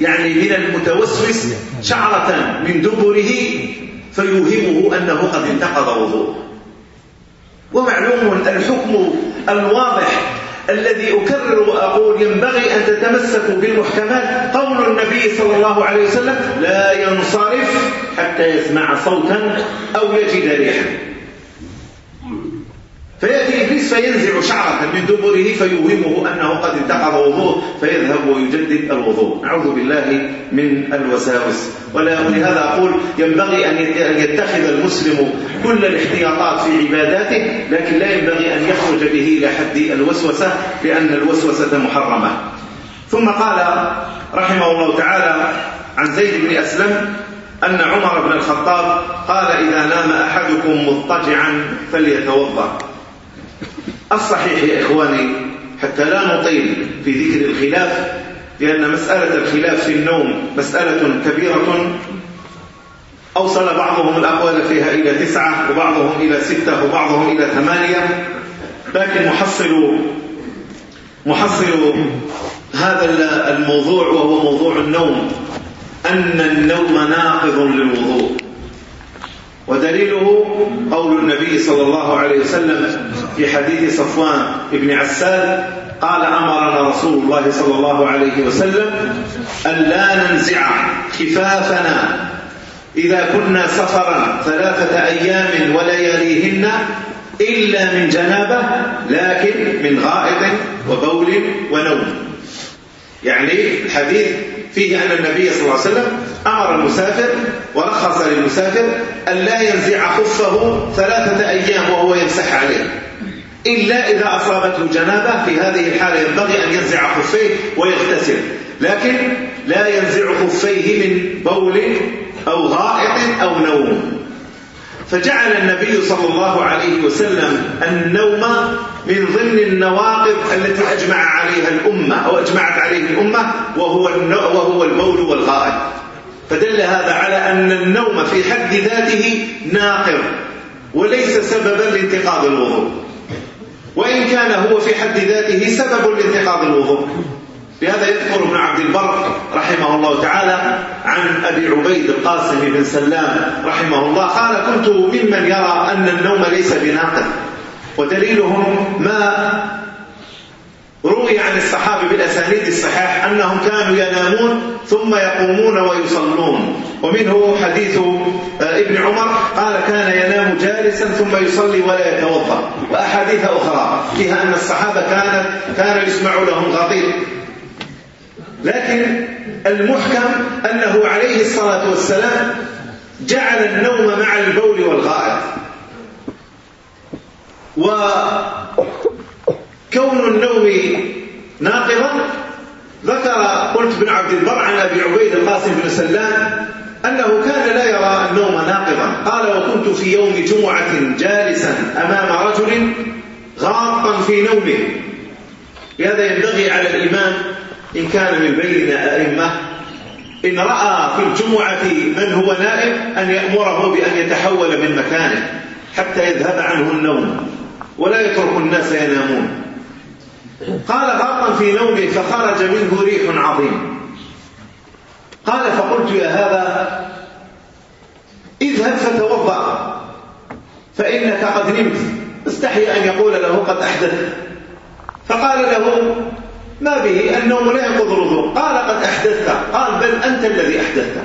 S1: يعني من المتوسوس شعرة من دبره فيوهمه أنه قد انتقض وضوء ومعلوم الحكم الواضح الذي أكرر وأقول ينبغي أن تتمسكوا بالمحكمات قول النبي صلى الله عليه وسلم لا ينصرف حتى يسمع صوتا أو يجد ريحا. فيأتي إبليس فينزع شعرة من دبره فيوهمه أنه قد انتقض وضوء فيذهب ويجدد الوضوء. اعوذ بالله من الوساوس. ولهذا أقول ينبغي أن يتخذ المسلم كل الاحتياطات في عباداته لكن لا ينبغي أن يخرج به إلى حد الوسوسة لأن الوسوسة محرمة. ثم قال رحمه الله تعالى عن زيد بن أسلم أن عمر بن الخطاب قال إذا نام أحدكم مضطجعا فليتوضأ. الصحيح يا إخواني حتى لا نطيل في ذكر الخلاف لأن مسألة الخلاف في النوم مسألة كبيرة. أوصل بعضهم الأقوال فيها إلى تسعة وبعضهم إلى ستة وبعضهم إلى ثمانية. لكن محصل محصل هذا الموضوع وهو موضوع النوم أن النوم ناقض للوضوء. ودليله قول النبي صلى الله عليه وسلم في حديث صفوان بن عسال قال أمرنا رسول الله صلى الله عليه وسلم أن لا ننزع خفافنا إذا كنا سفرا ثلاثة أيام ولياليهن إلا من جنابة لكن من غائط وبول ونوم. يعني الحديث فيه أن النبي صلى الله عليه وسلم أمر المسافر ورخص للمسافر أن لا ينزع خفه ثلاثة أيام وهو يمسح عليه. إلا إذا أصابته جنابة في هذه الحالة ينبغي أن ينزع خفيه ويغتسل. لكن لا ينزع خفيه من بول أو غائط أو نوم. فجعل النبي صلى الله عليه وسلم النوم من ضمن النواقض التي أجمع عليها الأمة أو أجمعت عليه الأمة وهو, وهو البول والغائب. فدل هذا على أن النوم في حد ذاته ناقض وليس سببا لانتقاض الوضوء. وإن كان هو في حد ذاته سبب لانتقاض الوضوء. بهذا يذكر ابن عبد البر رحمه الله تعالى عن أبي عبيد القاسم بن سلام رحمه الله. قال كنت ممن يرى أن النوم ليس بناقل ودليلهم ما روي عن الصحابة بالأسانيد الصحيح أنهم كانوا ينامون ثم يقومون ويصلون. ومنه حديث آه، ابن عمر قال كان ينام جالسا ثم يصلي ولا يتوضأ. وأحاديث أخرى فيها أن الصحابة كانت كان يسمع لهم غطير لكن المحكم أنه عليه الصلاة والسلام جعل النوم مع البول والغائط وكون النوم ناقضا ذكر قلت بن عبد البر عن أبي عبيد القاسم بن سلام أنه كان لا يرى النوم ناقضا. قال وكنت في يوم جمعة جالسا أمام رجل غاطا في نومه. لهذا ينبغي على الإمام إن كان من بين أئمة إن رأى في الجمعة من هو نائم أن يأمره بأن يتحول من مكانه حتى يذهب عنه النوم ولا يترك الناس ينامون. قال غاطا في نومه فخرج منه ريح عظيم. قال فقلت يا هذا اذهب فتوضأ فإنك قد نمت استحي أن يقول له قد أحدث. فقال له ما به النوم لا ينقض الوضوء. قال قد أحدثت. قال بل أنت الذي أحدثت.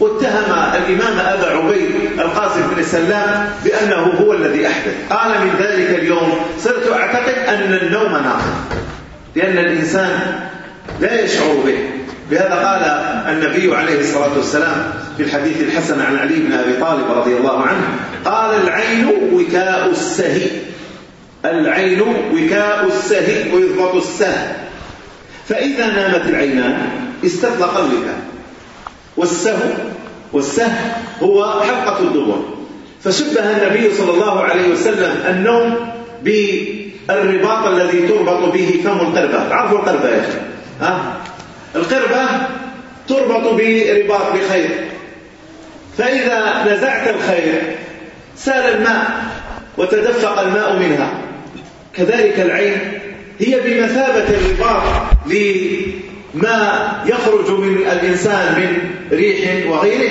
S1: واتهم الإمام أبا عبيد القاسم بن سلام بأنه هو الذي أحدث. قال من ذلك اليوم صرت أعتقد أن النوم ناقض لأن الإنسان لا يشعر به. بهذا قال النبي عليه الصلاة والسلام في الحديث الحسن عن علي بن أبي طالب رضي الله عنه. قال العين وكاء السهي. العين وكاء السهي ويضبط السهل فإذا نامت العينان استطلق الوكاء. والسهو والسه هو حلقة الدبر. فشبه النبي صلى الله عليه وسلم النوم بالرباط الذي تربط به فم القربة. عرفوا القربة يا أخي؟ ها؟ القربة تربط برباط بخير. فإذا نزعت الخير سال الماء وتدفق الماء منها. كذلك العين هي بمثابة الرباط لما يخرج من الإنسان من ريح وغيره.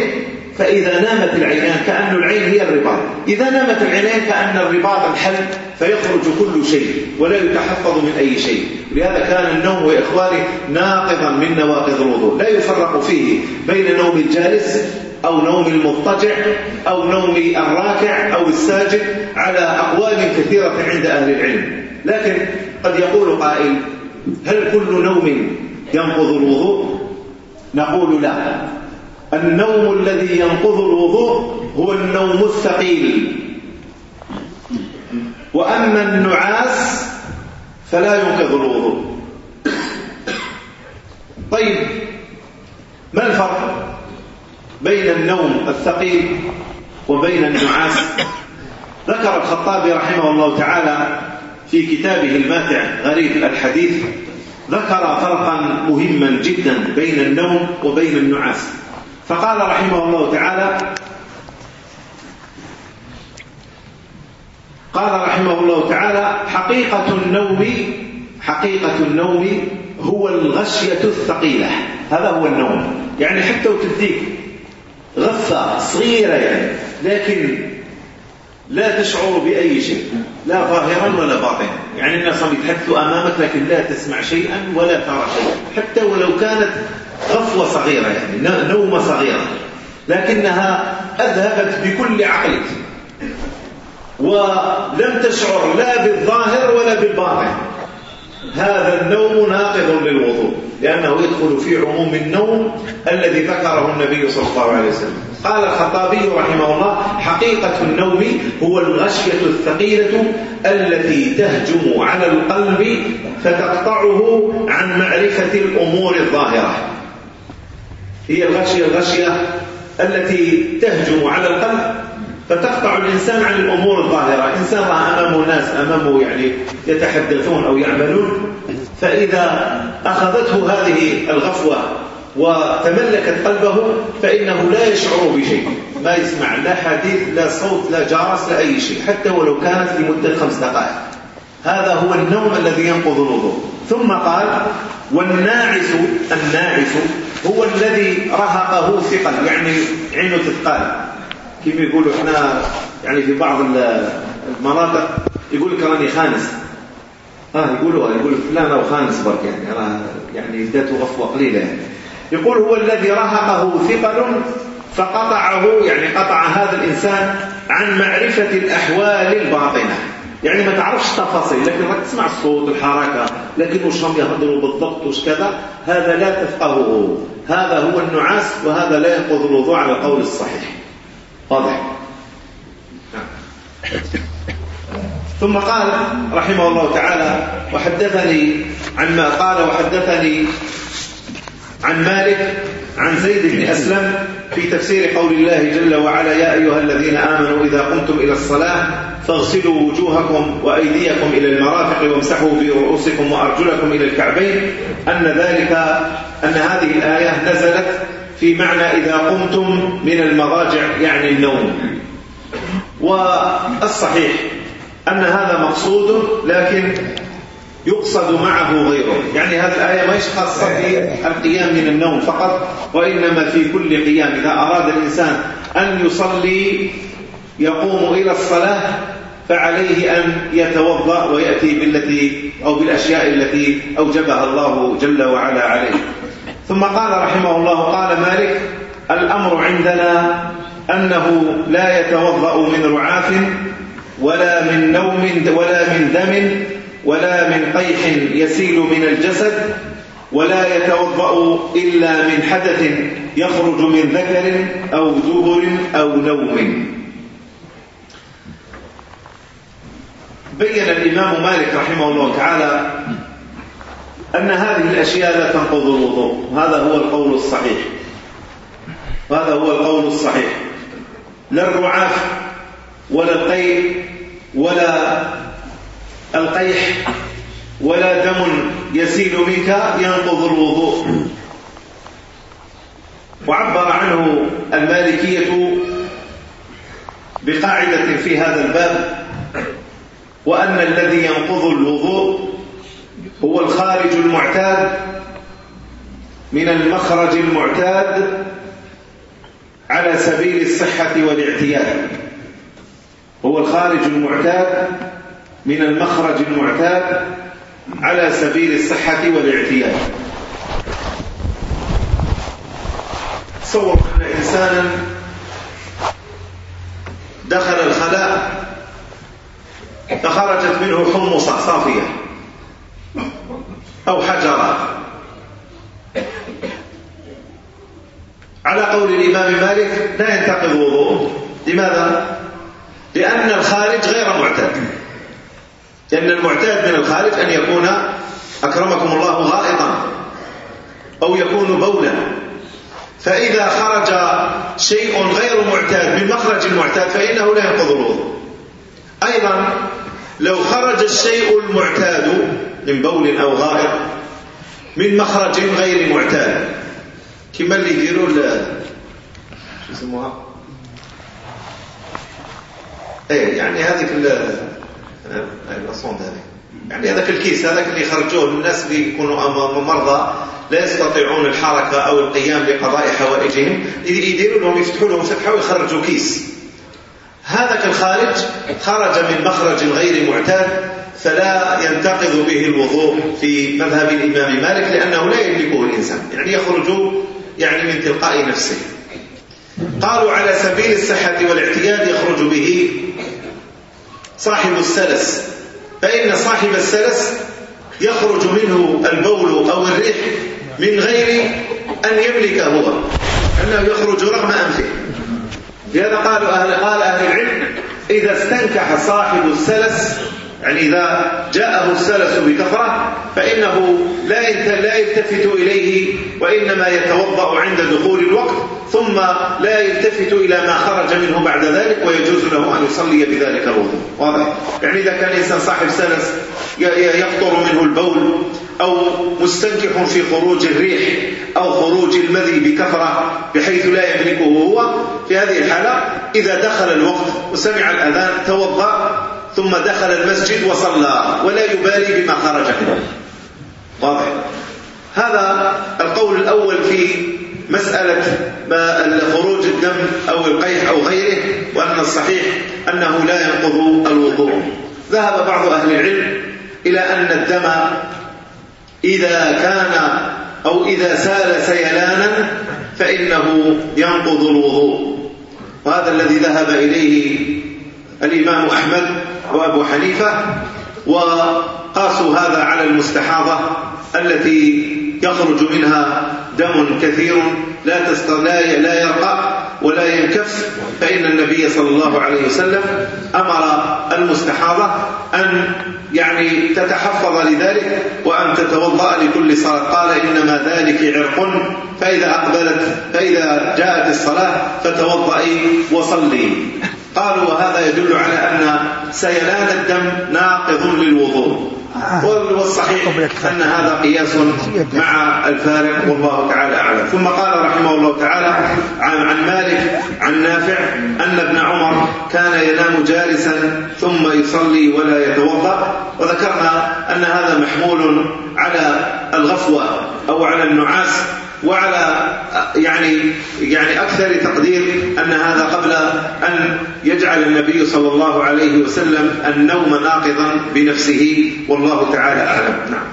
S1: فإذا نامت العينان كأن العين هي الرباط. إذا نامت العينان كأن الرباط انحل فيخرج كل شيء ولا يتحفظ من أي شيء. لهذا كان النوم يا إخواني ناقضا من نواقض الوضوء. لا يفرق فيه بين نوم الجالس أو نوم المضطجع أو نوم الراكع أو الساجد على أقوال كثيرة عند أهل العلم. لكن قد يقول قائل هل كل نوم ينقض الوضوء؟ نقول لا. النوم الذي ينقض الوضوء هو النوم الثقيل. وأما النعاس فلا ينقض الوضوء. طيب ما الفرق؟ بين النوم الثقيل وبين النعاس. ذكر الخطابي رحمه الله تعالى في كتابه الماتع غريب الحديث. ذكر فرقا مهما جدا بين النوم وبين النعاس. فقال رحمه الله تعالى قال رحمه الله تعالى حقيقة النوم حقيقة النوم هو الغشية الثقيلة. هذا هو النوم. يعني حتى وتديك غفة صغيرة يعني لكن لا تشعر بأي شيء لا ظاهرا ولا باطنا. يعني الناس يتحدثوا أمامك لكن لا تسمع شيئا ولا ترى شيئا. حتى ولو كانت غفوة صغيرة يعني نومة صغيرة. لكنها أذهبت بكل عقلك. ولم تشعر لا بالظاهر ولا بالباطن. هذا النوم ناقض للوضوء لأنه يدخل في عموم النوم الذي ذكره النبي صلى الله عليه وسلم. قال الخطابي رحمه الله حقيقة النوم هو الغشية الثقيلة التي تهجم على القلب فتقطعه عن معرفة الأمور الظاهرة. هي الغشية الغشية التي تهجم على القلب فتقطع الإنسان عن الأمور الظاهرة. إنسان رأى أمامه ناس أمامه يعني يتحدثون أو يعملون. فإذا أخذته هذه الغفوة وتملكت قلبه فإنه لا يشعر بشيء. ما يسمع لا حديث لا صوت لا جرس لا أي شيء. حتى ولو كانت لمدة خمس دقائق. هذا هو النوم الذي ينقض الوضوء. ثم قال والناعس الناعس هو الذي رهقه ثقل يعني عينه تثقال كما يقولوا إحنا يعني في بعض المناطق يقول لك راني خانس. آه يقولوا يقول فلان أو خانس برك يعني. راه يعني ذاته غفوة قليلة يعني. يقول هو الذي رهقه ثقل فقطعه يعني قطع هذا الإنسان عن معرفة الأحوال الباطنة. يعني ما تعرفش التفاصيل لكن راك تسمع الصوت الحركة لكن واش هم يهضروا بالضبط واش كذا؟ هذا لا تفقهه هذا هو النعاس وهذا لا ينقض الوضوء على القول الصحيح. واضح. ثم قال رحمه الله تعالى وحدثني عن ما قال وحدثني عن مالك عن زيد بن أسلم في تفسير قول الله جل وعلا يا أيها الذين آمنوا إذا قمتم إلى الصلاة فاغسلوا وجوهكم وأيديكم إلى المرافق وامسحوا برؤوسكم وأرجلكم إلى الكعبين أن ذلك أن هذه الآية نزلت في معنى إذا قمتم من المضاجع يعني النوم. والصحيح أن هذا مقصوده لكن يقصد معه غيره. يعني هذه الآية ما خاصة في القيام من النوم فقط وإنما في كل قيام. إذا أراد الإنسان أن يصلي يقوم إلى الصلاة فعليه أن يتوضأ ويأتي بالتي أو بالأشياء التي أوجبها الله جل وعلا عليه. ثم قال رحمه الله قال مالك الأمر عندنا أنه لا يتوضأ من رعاف ولا من نوم ولا من دم ولا من قيح يسيل من الجسد ولا يتوضأ إلا من حدث يخرج من ذكر أو زهر أو نوم. بين الإمام مالك رحمه الله تعالى أن هذه الأشياء لا تنقض الوضوء. هذا هو القول الصحيح. هذا هو القول الصحيح. لا الرعاف ولا القيء ولا القيح ولا دم يسيل منك ينقض الوضوء. وعبر عنه المالكية بقاعدة في هذا الباب وأن الذي ينقض الوضوء هو الخارج المعتاد من المخرج المعتاد على سبيل الصحة والاعتياد. هو الخارج المعتاد من المخرج المعتاد على سبيل الصحة والاعتياد. تصور أن إنسانا دخل الخلاء فخرجت منه حمصة صافية. أو حجرا. على قول الإمام مالك لا ينتقل وضوء لماذا؟ لأن الخارج غير معتاد. لأن المعتاد من الخارج أن يكون أكرمكم الله غائطا أو يكون بولا. فإذا خرج شيء غير معتاد من مخرج المعتاد فإنه لا ينقض الوضوء. أيضا لو خرج الشيء المعتاد من بول أو غائط من مخرج غير معتاد. كما اللي يديروا شو يسموها؟ اي يعني هذيك الصوند هذه يعني هذاك الكيس هذاك اللي يخرجوه الناس اللي يكونوا امام مرضى لا يستطيعون الحركة أو القيام بقضاء حوائجهم. يديروا لهم يفتحوا لهم فتحة ويخرجوا كيس. هذاك الخارج خرج من مخرج غير معتاد. فلا ينتقض به الوضوء في مذهب الإمام مالك لأنه لا يملكه الإنسان. يعني يخرج يعني من تلقاء نفسه. قالوا على سبيل الصحة والاعتياد يخرج به صاحب السلس. فإن صاحب السلس يخرج منه البول أو الريح من غير أن يملك هو. أنه يخرج رغم أنفه. لهذا قالوا أهل قال أهل العلم إذا استنكح صاحب السلس يعني إذا جاءه السلس بكثرة فإنه لا لا يلتفت إليه وإنما يتوضأ عند دخول الوقت ثم لا يلتفت إلى ما خرج منه بعد ذلك ويجوز له أن يصلي بذلك الوضوء واضح؟ يعني إذا كان إنسان صاحب سلس يفطر منه البول أو مستنكح في خروج الريح أو خروج المذي بكثرة بحيث لا يملكه هو في هذه الحالة إذا دخل الوقت وسمع الأذان توضأ ثم دخل المسجد وصلى ولا يبالي بما خرج منه. واضح. هذا القول الأول في مسألة خروج الدم أو القيح أو غيره وأن الصحيح أنه لا ينقض الوضوء. ذهب بعض أهل العلم إلى أن الدم إذا كان أو إذا سال سيلانا فإنه ينقض الوضوء. وهذا الذي ذهب إليه الإمام أحمد وأبو حنيفة وقاسوا هذا على المستحاضة التي يخرج منها دم كثير لا تستغلى لا يرقى ولا ينكف. فإن النبي صلى الله عليه وسلم أمر المستحاضة أن يعني تتحفظ لذلك وأن تتوضأ لكل صلاة. قال إنما ذلك عرق فإذا أقبلت فإذا جاءت الصلاة فتوضئي وصلي. قالوا وهذا يدل على أن سيلان الدم ناقض للوضوء. والصحيح أن هذا قياس مع الفارق والله تعالى أعلم. ثم قال رحمه الله تعالى عن مالك عن نافع أن ابن عمر كان ينام جالسا ثم يصلي ولا يتوضأ وذكرنا أن هذا محمول على الغفوة أو على النعاس وعلى يعني يعني أكثر تقدير أن هذا قبل أن يجعل النبي صلى الله عليه وسلم النوم ناقضا بنفسه والله تعالى أعلم. نعم.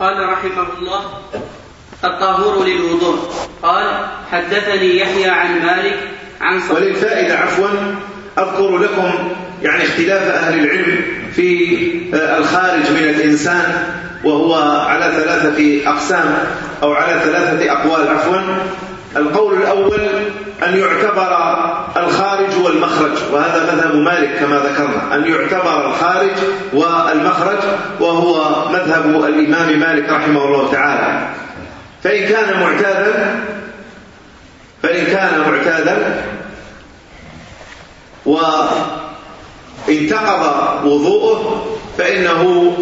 S2: قال رحمه الله الطهور للوضوء. قال حدثني يحيى عن مالك عن صحيح.
S1: وللفائدة عفوا أذكر لكم يعني اختلاف أهل العلم في آه، الخارج من الإنسان وهو على ثلاثة أقسام أو على ثلاثة أقوال. عفوا القول الأول أن يعتبر الخارج والمخرج وهذا مذهب مالك كما ذكرنا أن يعتبر الخارج والمخرج وهو مذهب الإمام مالك رحمه الله تعالى. فإن كان معتادا فإن كان معتادا وانتقض وضوءه فإنه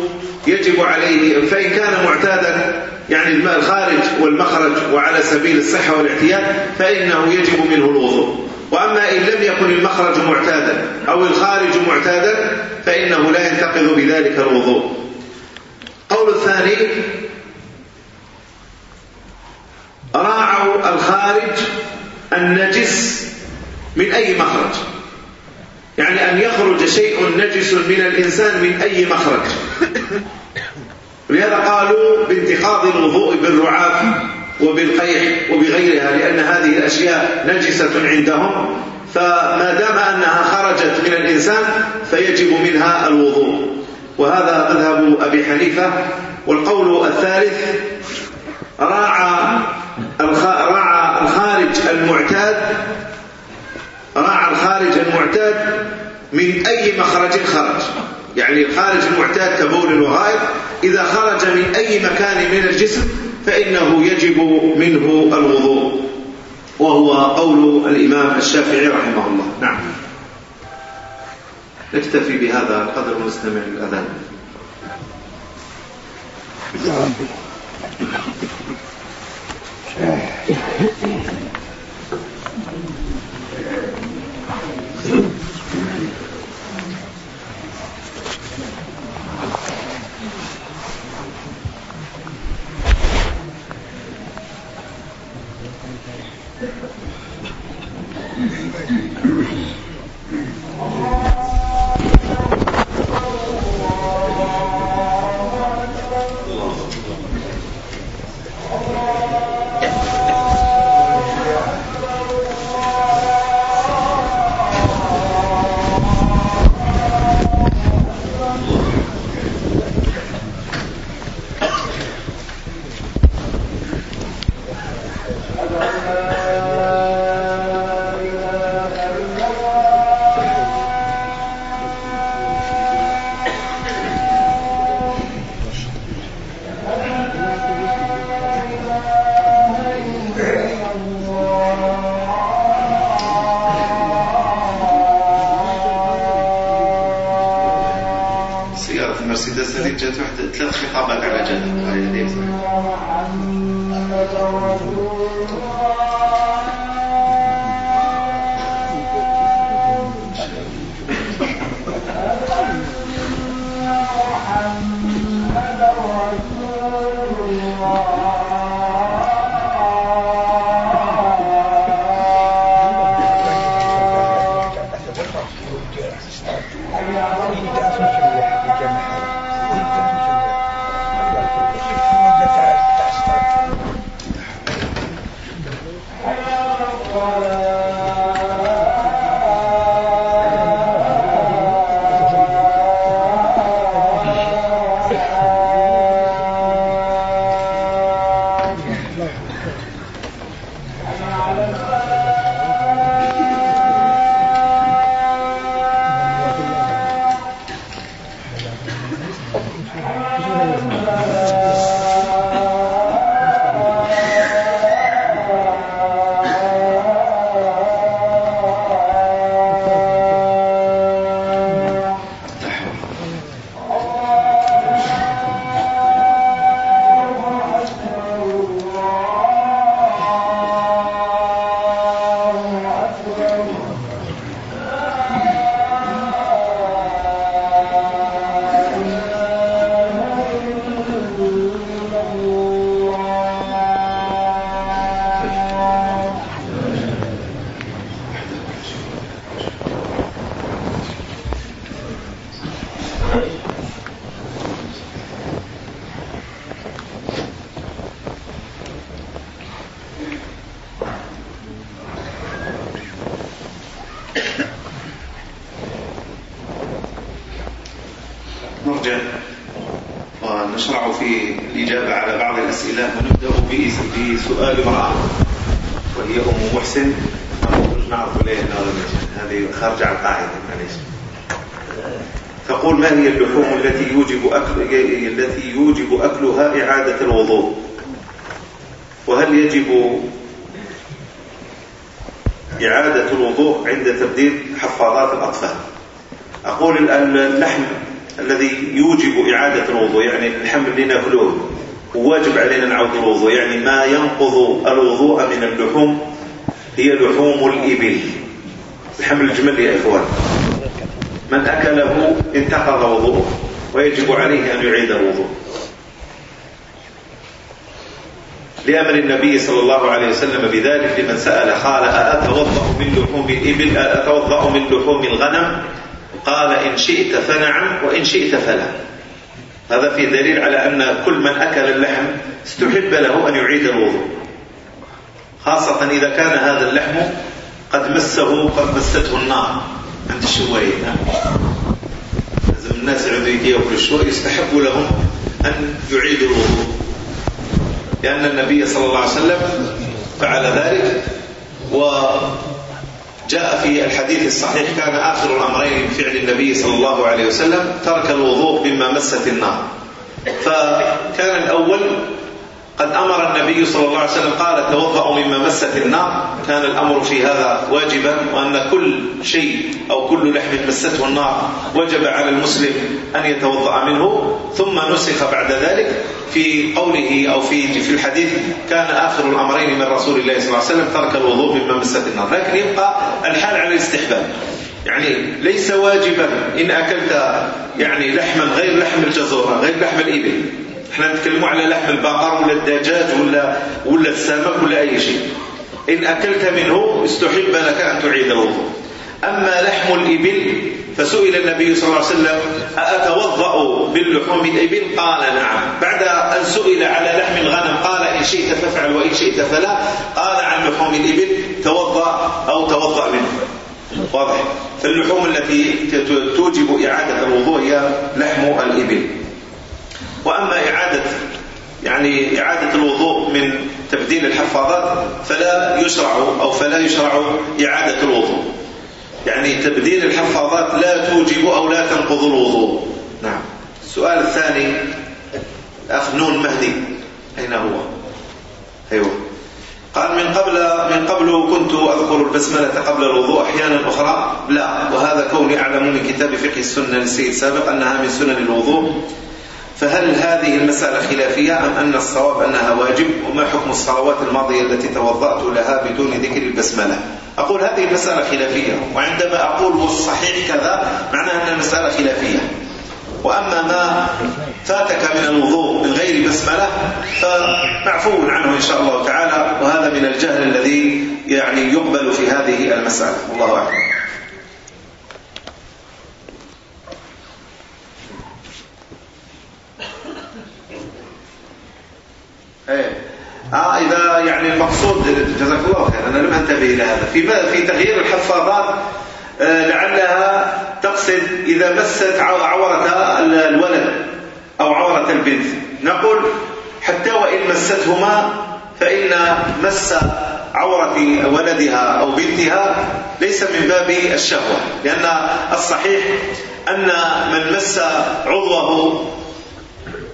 S1: يجب عليه فإن كان معتادا يعني الماء الخارج والمخرج وعلى سبيل الصحة والاعتياد فإنه يجب منه الوضوء. وأما إن لم يكن المخرج معتادا أو الخارج معتادا فإنه لا ينتقض بذلك الوضوء. قول الثاني راعوا الخارج النجس من أي مخرج؟ يعني أن يخرج شيء نجس من الإنسان من أي مخرج؟ لهذا قالوا بانتقاض الوضوء بالرعاف وبالقيح وبغيرها لأن هذه الأشياء نجسة عندهم فما دام أنها خرجت من الإنسان فيجب منها الوضوء. وهذا مذهب أبي حنيفة والقول الثالث راعى راعى الخارج المعتاد راعى الخارج المعتاد من أي مخرج خرج. يعني الخارج المعتاد كبول وغائط إذا خرج من أي مكان من الجسم فإنه يجب منه الوضوء. وهو قول الإمام الشافعي رحمه الله. نعم. نكتفي بهذا القدر ونستمع للأذان. Yeah. Thank you. الجرح الجرح الجرح الجرح الجرح الذي يوجب إعادة الوضوء يعني الحمل لنا هلول وواجب علينا نعود الوضوء يعني ما ينقض الوضوء من اللحوم هي لحوم الإبل. الحمل الجمل يا إخوان. من أكله انتقض وضوءه ويجب عليه أن يعيد الوضوء. لأمر النبي صلى الله عليه وسلم بذلك لمن سأل قال أأتوضأ من لحوم الإبل أأتوضأ من لحوم الغنم؟ قال إن شئت فنعم وإن شئت فلا. هذا في دليل على أن كل من أكل اللحم استحب له أن يعيد الوضوء خاصة إذا كان هذا اللحم قد مسه قد مسته النار. عند الشوايه لازم الناس يعودوا يديهم في الشواء يستحب لهم أن يعيدوا. الوضوء لأن النبي صلى الله عليه وسلم فعل ذلك و جاء في الحديث الصحيح كان آخر الأمرين من فعل النبي صلى الله عليه وسلم ترك الوضوء مما مست النار. فكان الأول قد أمر النبي صلى الله عليه وسلم قال توضؤوا مما مست النار. كان الأمر في هذا واجبا وأن كل شيء أو كل لحم مسته النار. وجب على المسلم أن يتوضأ منه ثم نسخ بعد ذلك. في قوله أو في في الحديث كان آخر الأمرين من رسول الله صلى الله عليه وسلم ترك الوضوء مما مست النار. لكن يبقى الحال على الاستحباب. يعني ليس واجبا إن أكلت يعني لحما غير لحم الجزورة غير لحم الإبل. إحنا نتكلموا على لحم البقر ولا الدجاج ولا ولا السمك ولا أي شيء. إن أكلت منه استحب لك أن تعيد الوضوء أما لحم الإبل فسئل النبي صلى الله عليه وسلم أأتوضأ باللحوم الإبل؟ قال نعم. بعد أن سئل على لحم الغنم قال إن شئت فافعل وإن شئت فلا. قال عن لحوم الإبل توضأ أو توضأ منه. واضح. فاللحوم التي توجب إعادة الوضوء هي لحم الإبل. وأما يعني إعادة الوضوء من تبديل الحفاظات فلا يشرع أو فلا يشرع إعادة الوضوء. يعني تبديل الحفاظات لا توجب أو لا تنقض الوضوء. نعم. السؤال الثاني الأخ نون مهدي أين هو؟ أيوه. قال من قبل من قبل كنت أذكر البسملة قبل الوضوء أحيانا أخرى؟ لا. وهذا كوني أعلم من كتاب فقه السنة للسيد سابق أنها من سنن الوضوء. فهل هذه المسألة خلافية أم أن الصواب أنها واجب؟ وما حكم الصلوات الماضية التي توضأت لها بدون ذكر البسملة؟ أقول هذه المسألة خلافية وعندما أقول الصحيح كذا معنى أن المسألة خلافية. وأما ما فاتك من الوضوء من غير بسملة فمعفو عنه إن شاء الله تعالى وهذا من الجهل الذي يعني يقبل في هذه المسألة. الله أعلم. إيه. آه إذا يعني المقصود جزاك الله خير. أنا لم أنتبه إلى هذا. في في تغيير الحفاضات آه، لعلها تقصد إذا مست عورة الولد أو عورة البنت. نقول حتى وإن مستهما فإن مس عورة ولدها أو بنتها ليس من باب الشهوة. لأن الصحيح أن من مس عضوه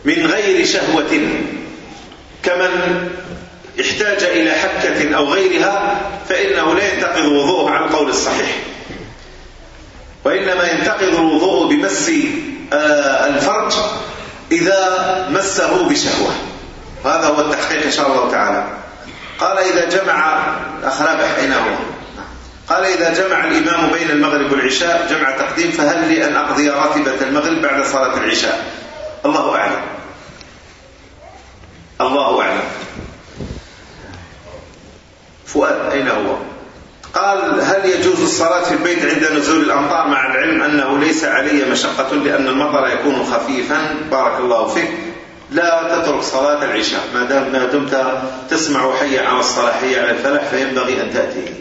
S1: من غير شهوة. كمن احتاج إلى حكة أو غيرها فإنه لا ينتقض وضوءه عن قول الصحيح. وإنما ينتقض الوضوء بمس آه، الفرج إذا مسه بشهوة. وهذا هو التحقيق إن شاء الله تعالى. قال إذا جمع أخ رابح أين هو؟ قال إذا جمع الإمام بين المغرب والعشاء جمع تقديم فهل لي أن أقضي راتبة المغرب بعد صلاة العشاء؟ الله أعلم. الله أعلم فؤاد أين هو قال هل يجوز الصلاة في البيت عند نزول الأمطار مع العلم أنه ليس علي مشقة لأن المطر يكون خفيفا بارك الله فيك لا تترك صلاة العشاء ما, دام ما دمت تسمع حي على الصلاة حي على الفلاح فينبغي أن تأتي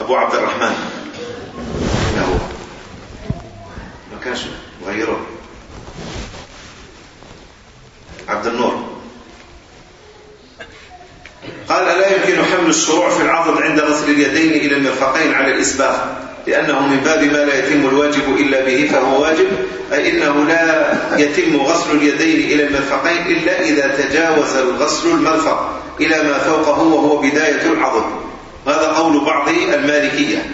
S1: أبو عبد الرحمن له ما كانش غيره عبد النور. قال لا يمكن حمل الشروع في العضد عند غسل اليدين إلى المرفقين على الإسباغ لأنه من باب ما لا يتم الواجب إلا به فهو واجب أي إنه لا يتم غسل اليدين إلى المرفقين إلا إذا تجاوز الغسل المرفق إلى ما فوقه وهو بداية العضد. هذا قول بعض المالكية.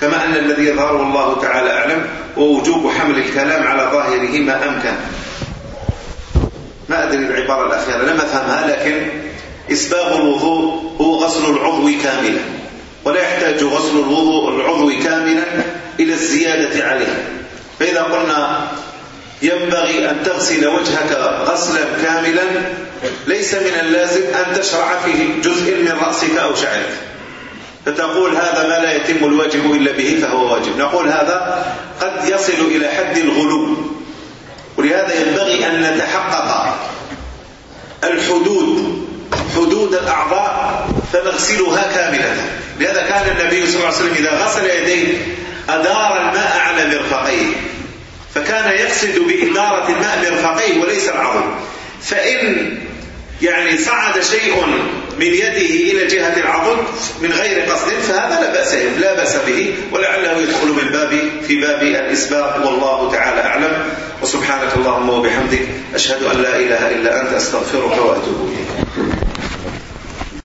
S1: كما أن الذي يظهر الله تعالى أعلم ووجوب حمل الكلام على ظاهره ما أمكن. ما أدري العبارة الأخيرة لم أفهمها لكن إسباغ الوضوء هو غسل العضو كاملا ولا يحتاج غسل الوضوء العضو كاملا إلى الزيادة عليه. فإذا قلنا ينبغي أن تغسل وجهك غسلا كاملا ليس من اللازم أن تشرع فيه جزء من رأسك أو شعرك. فتقول هذا ما لا يتم الواجب إلا به فهو واجب. نقول هذا قد يصل إلى حد الغلو. ولهذا ينبغي أن نتحقق الحدود حدود الأعضاء فنغسلها كاملة. لهذا كان النبي صلى الله عليه وسلم إذا غسل يديه أدار الماء على مرفقيه. فكان يقصد بإدارة الماء مرفقيه وليس العظم. فإن يعني صعد شيء من يده إلى جهة العضد من غير قصد فهذا لا بأس لا بأس به ولعله يدخل من باب في باب الإسباب والله تعالى أعلم. وسبحانك اللهم وبحمدك أشهد أن لا إله إلا أنت أستغفرك وأتوب إليك.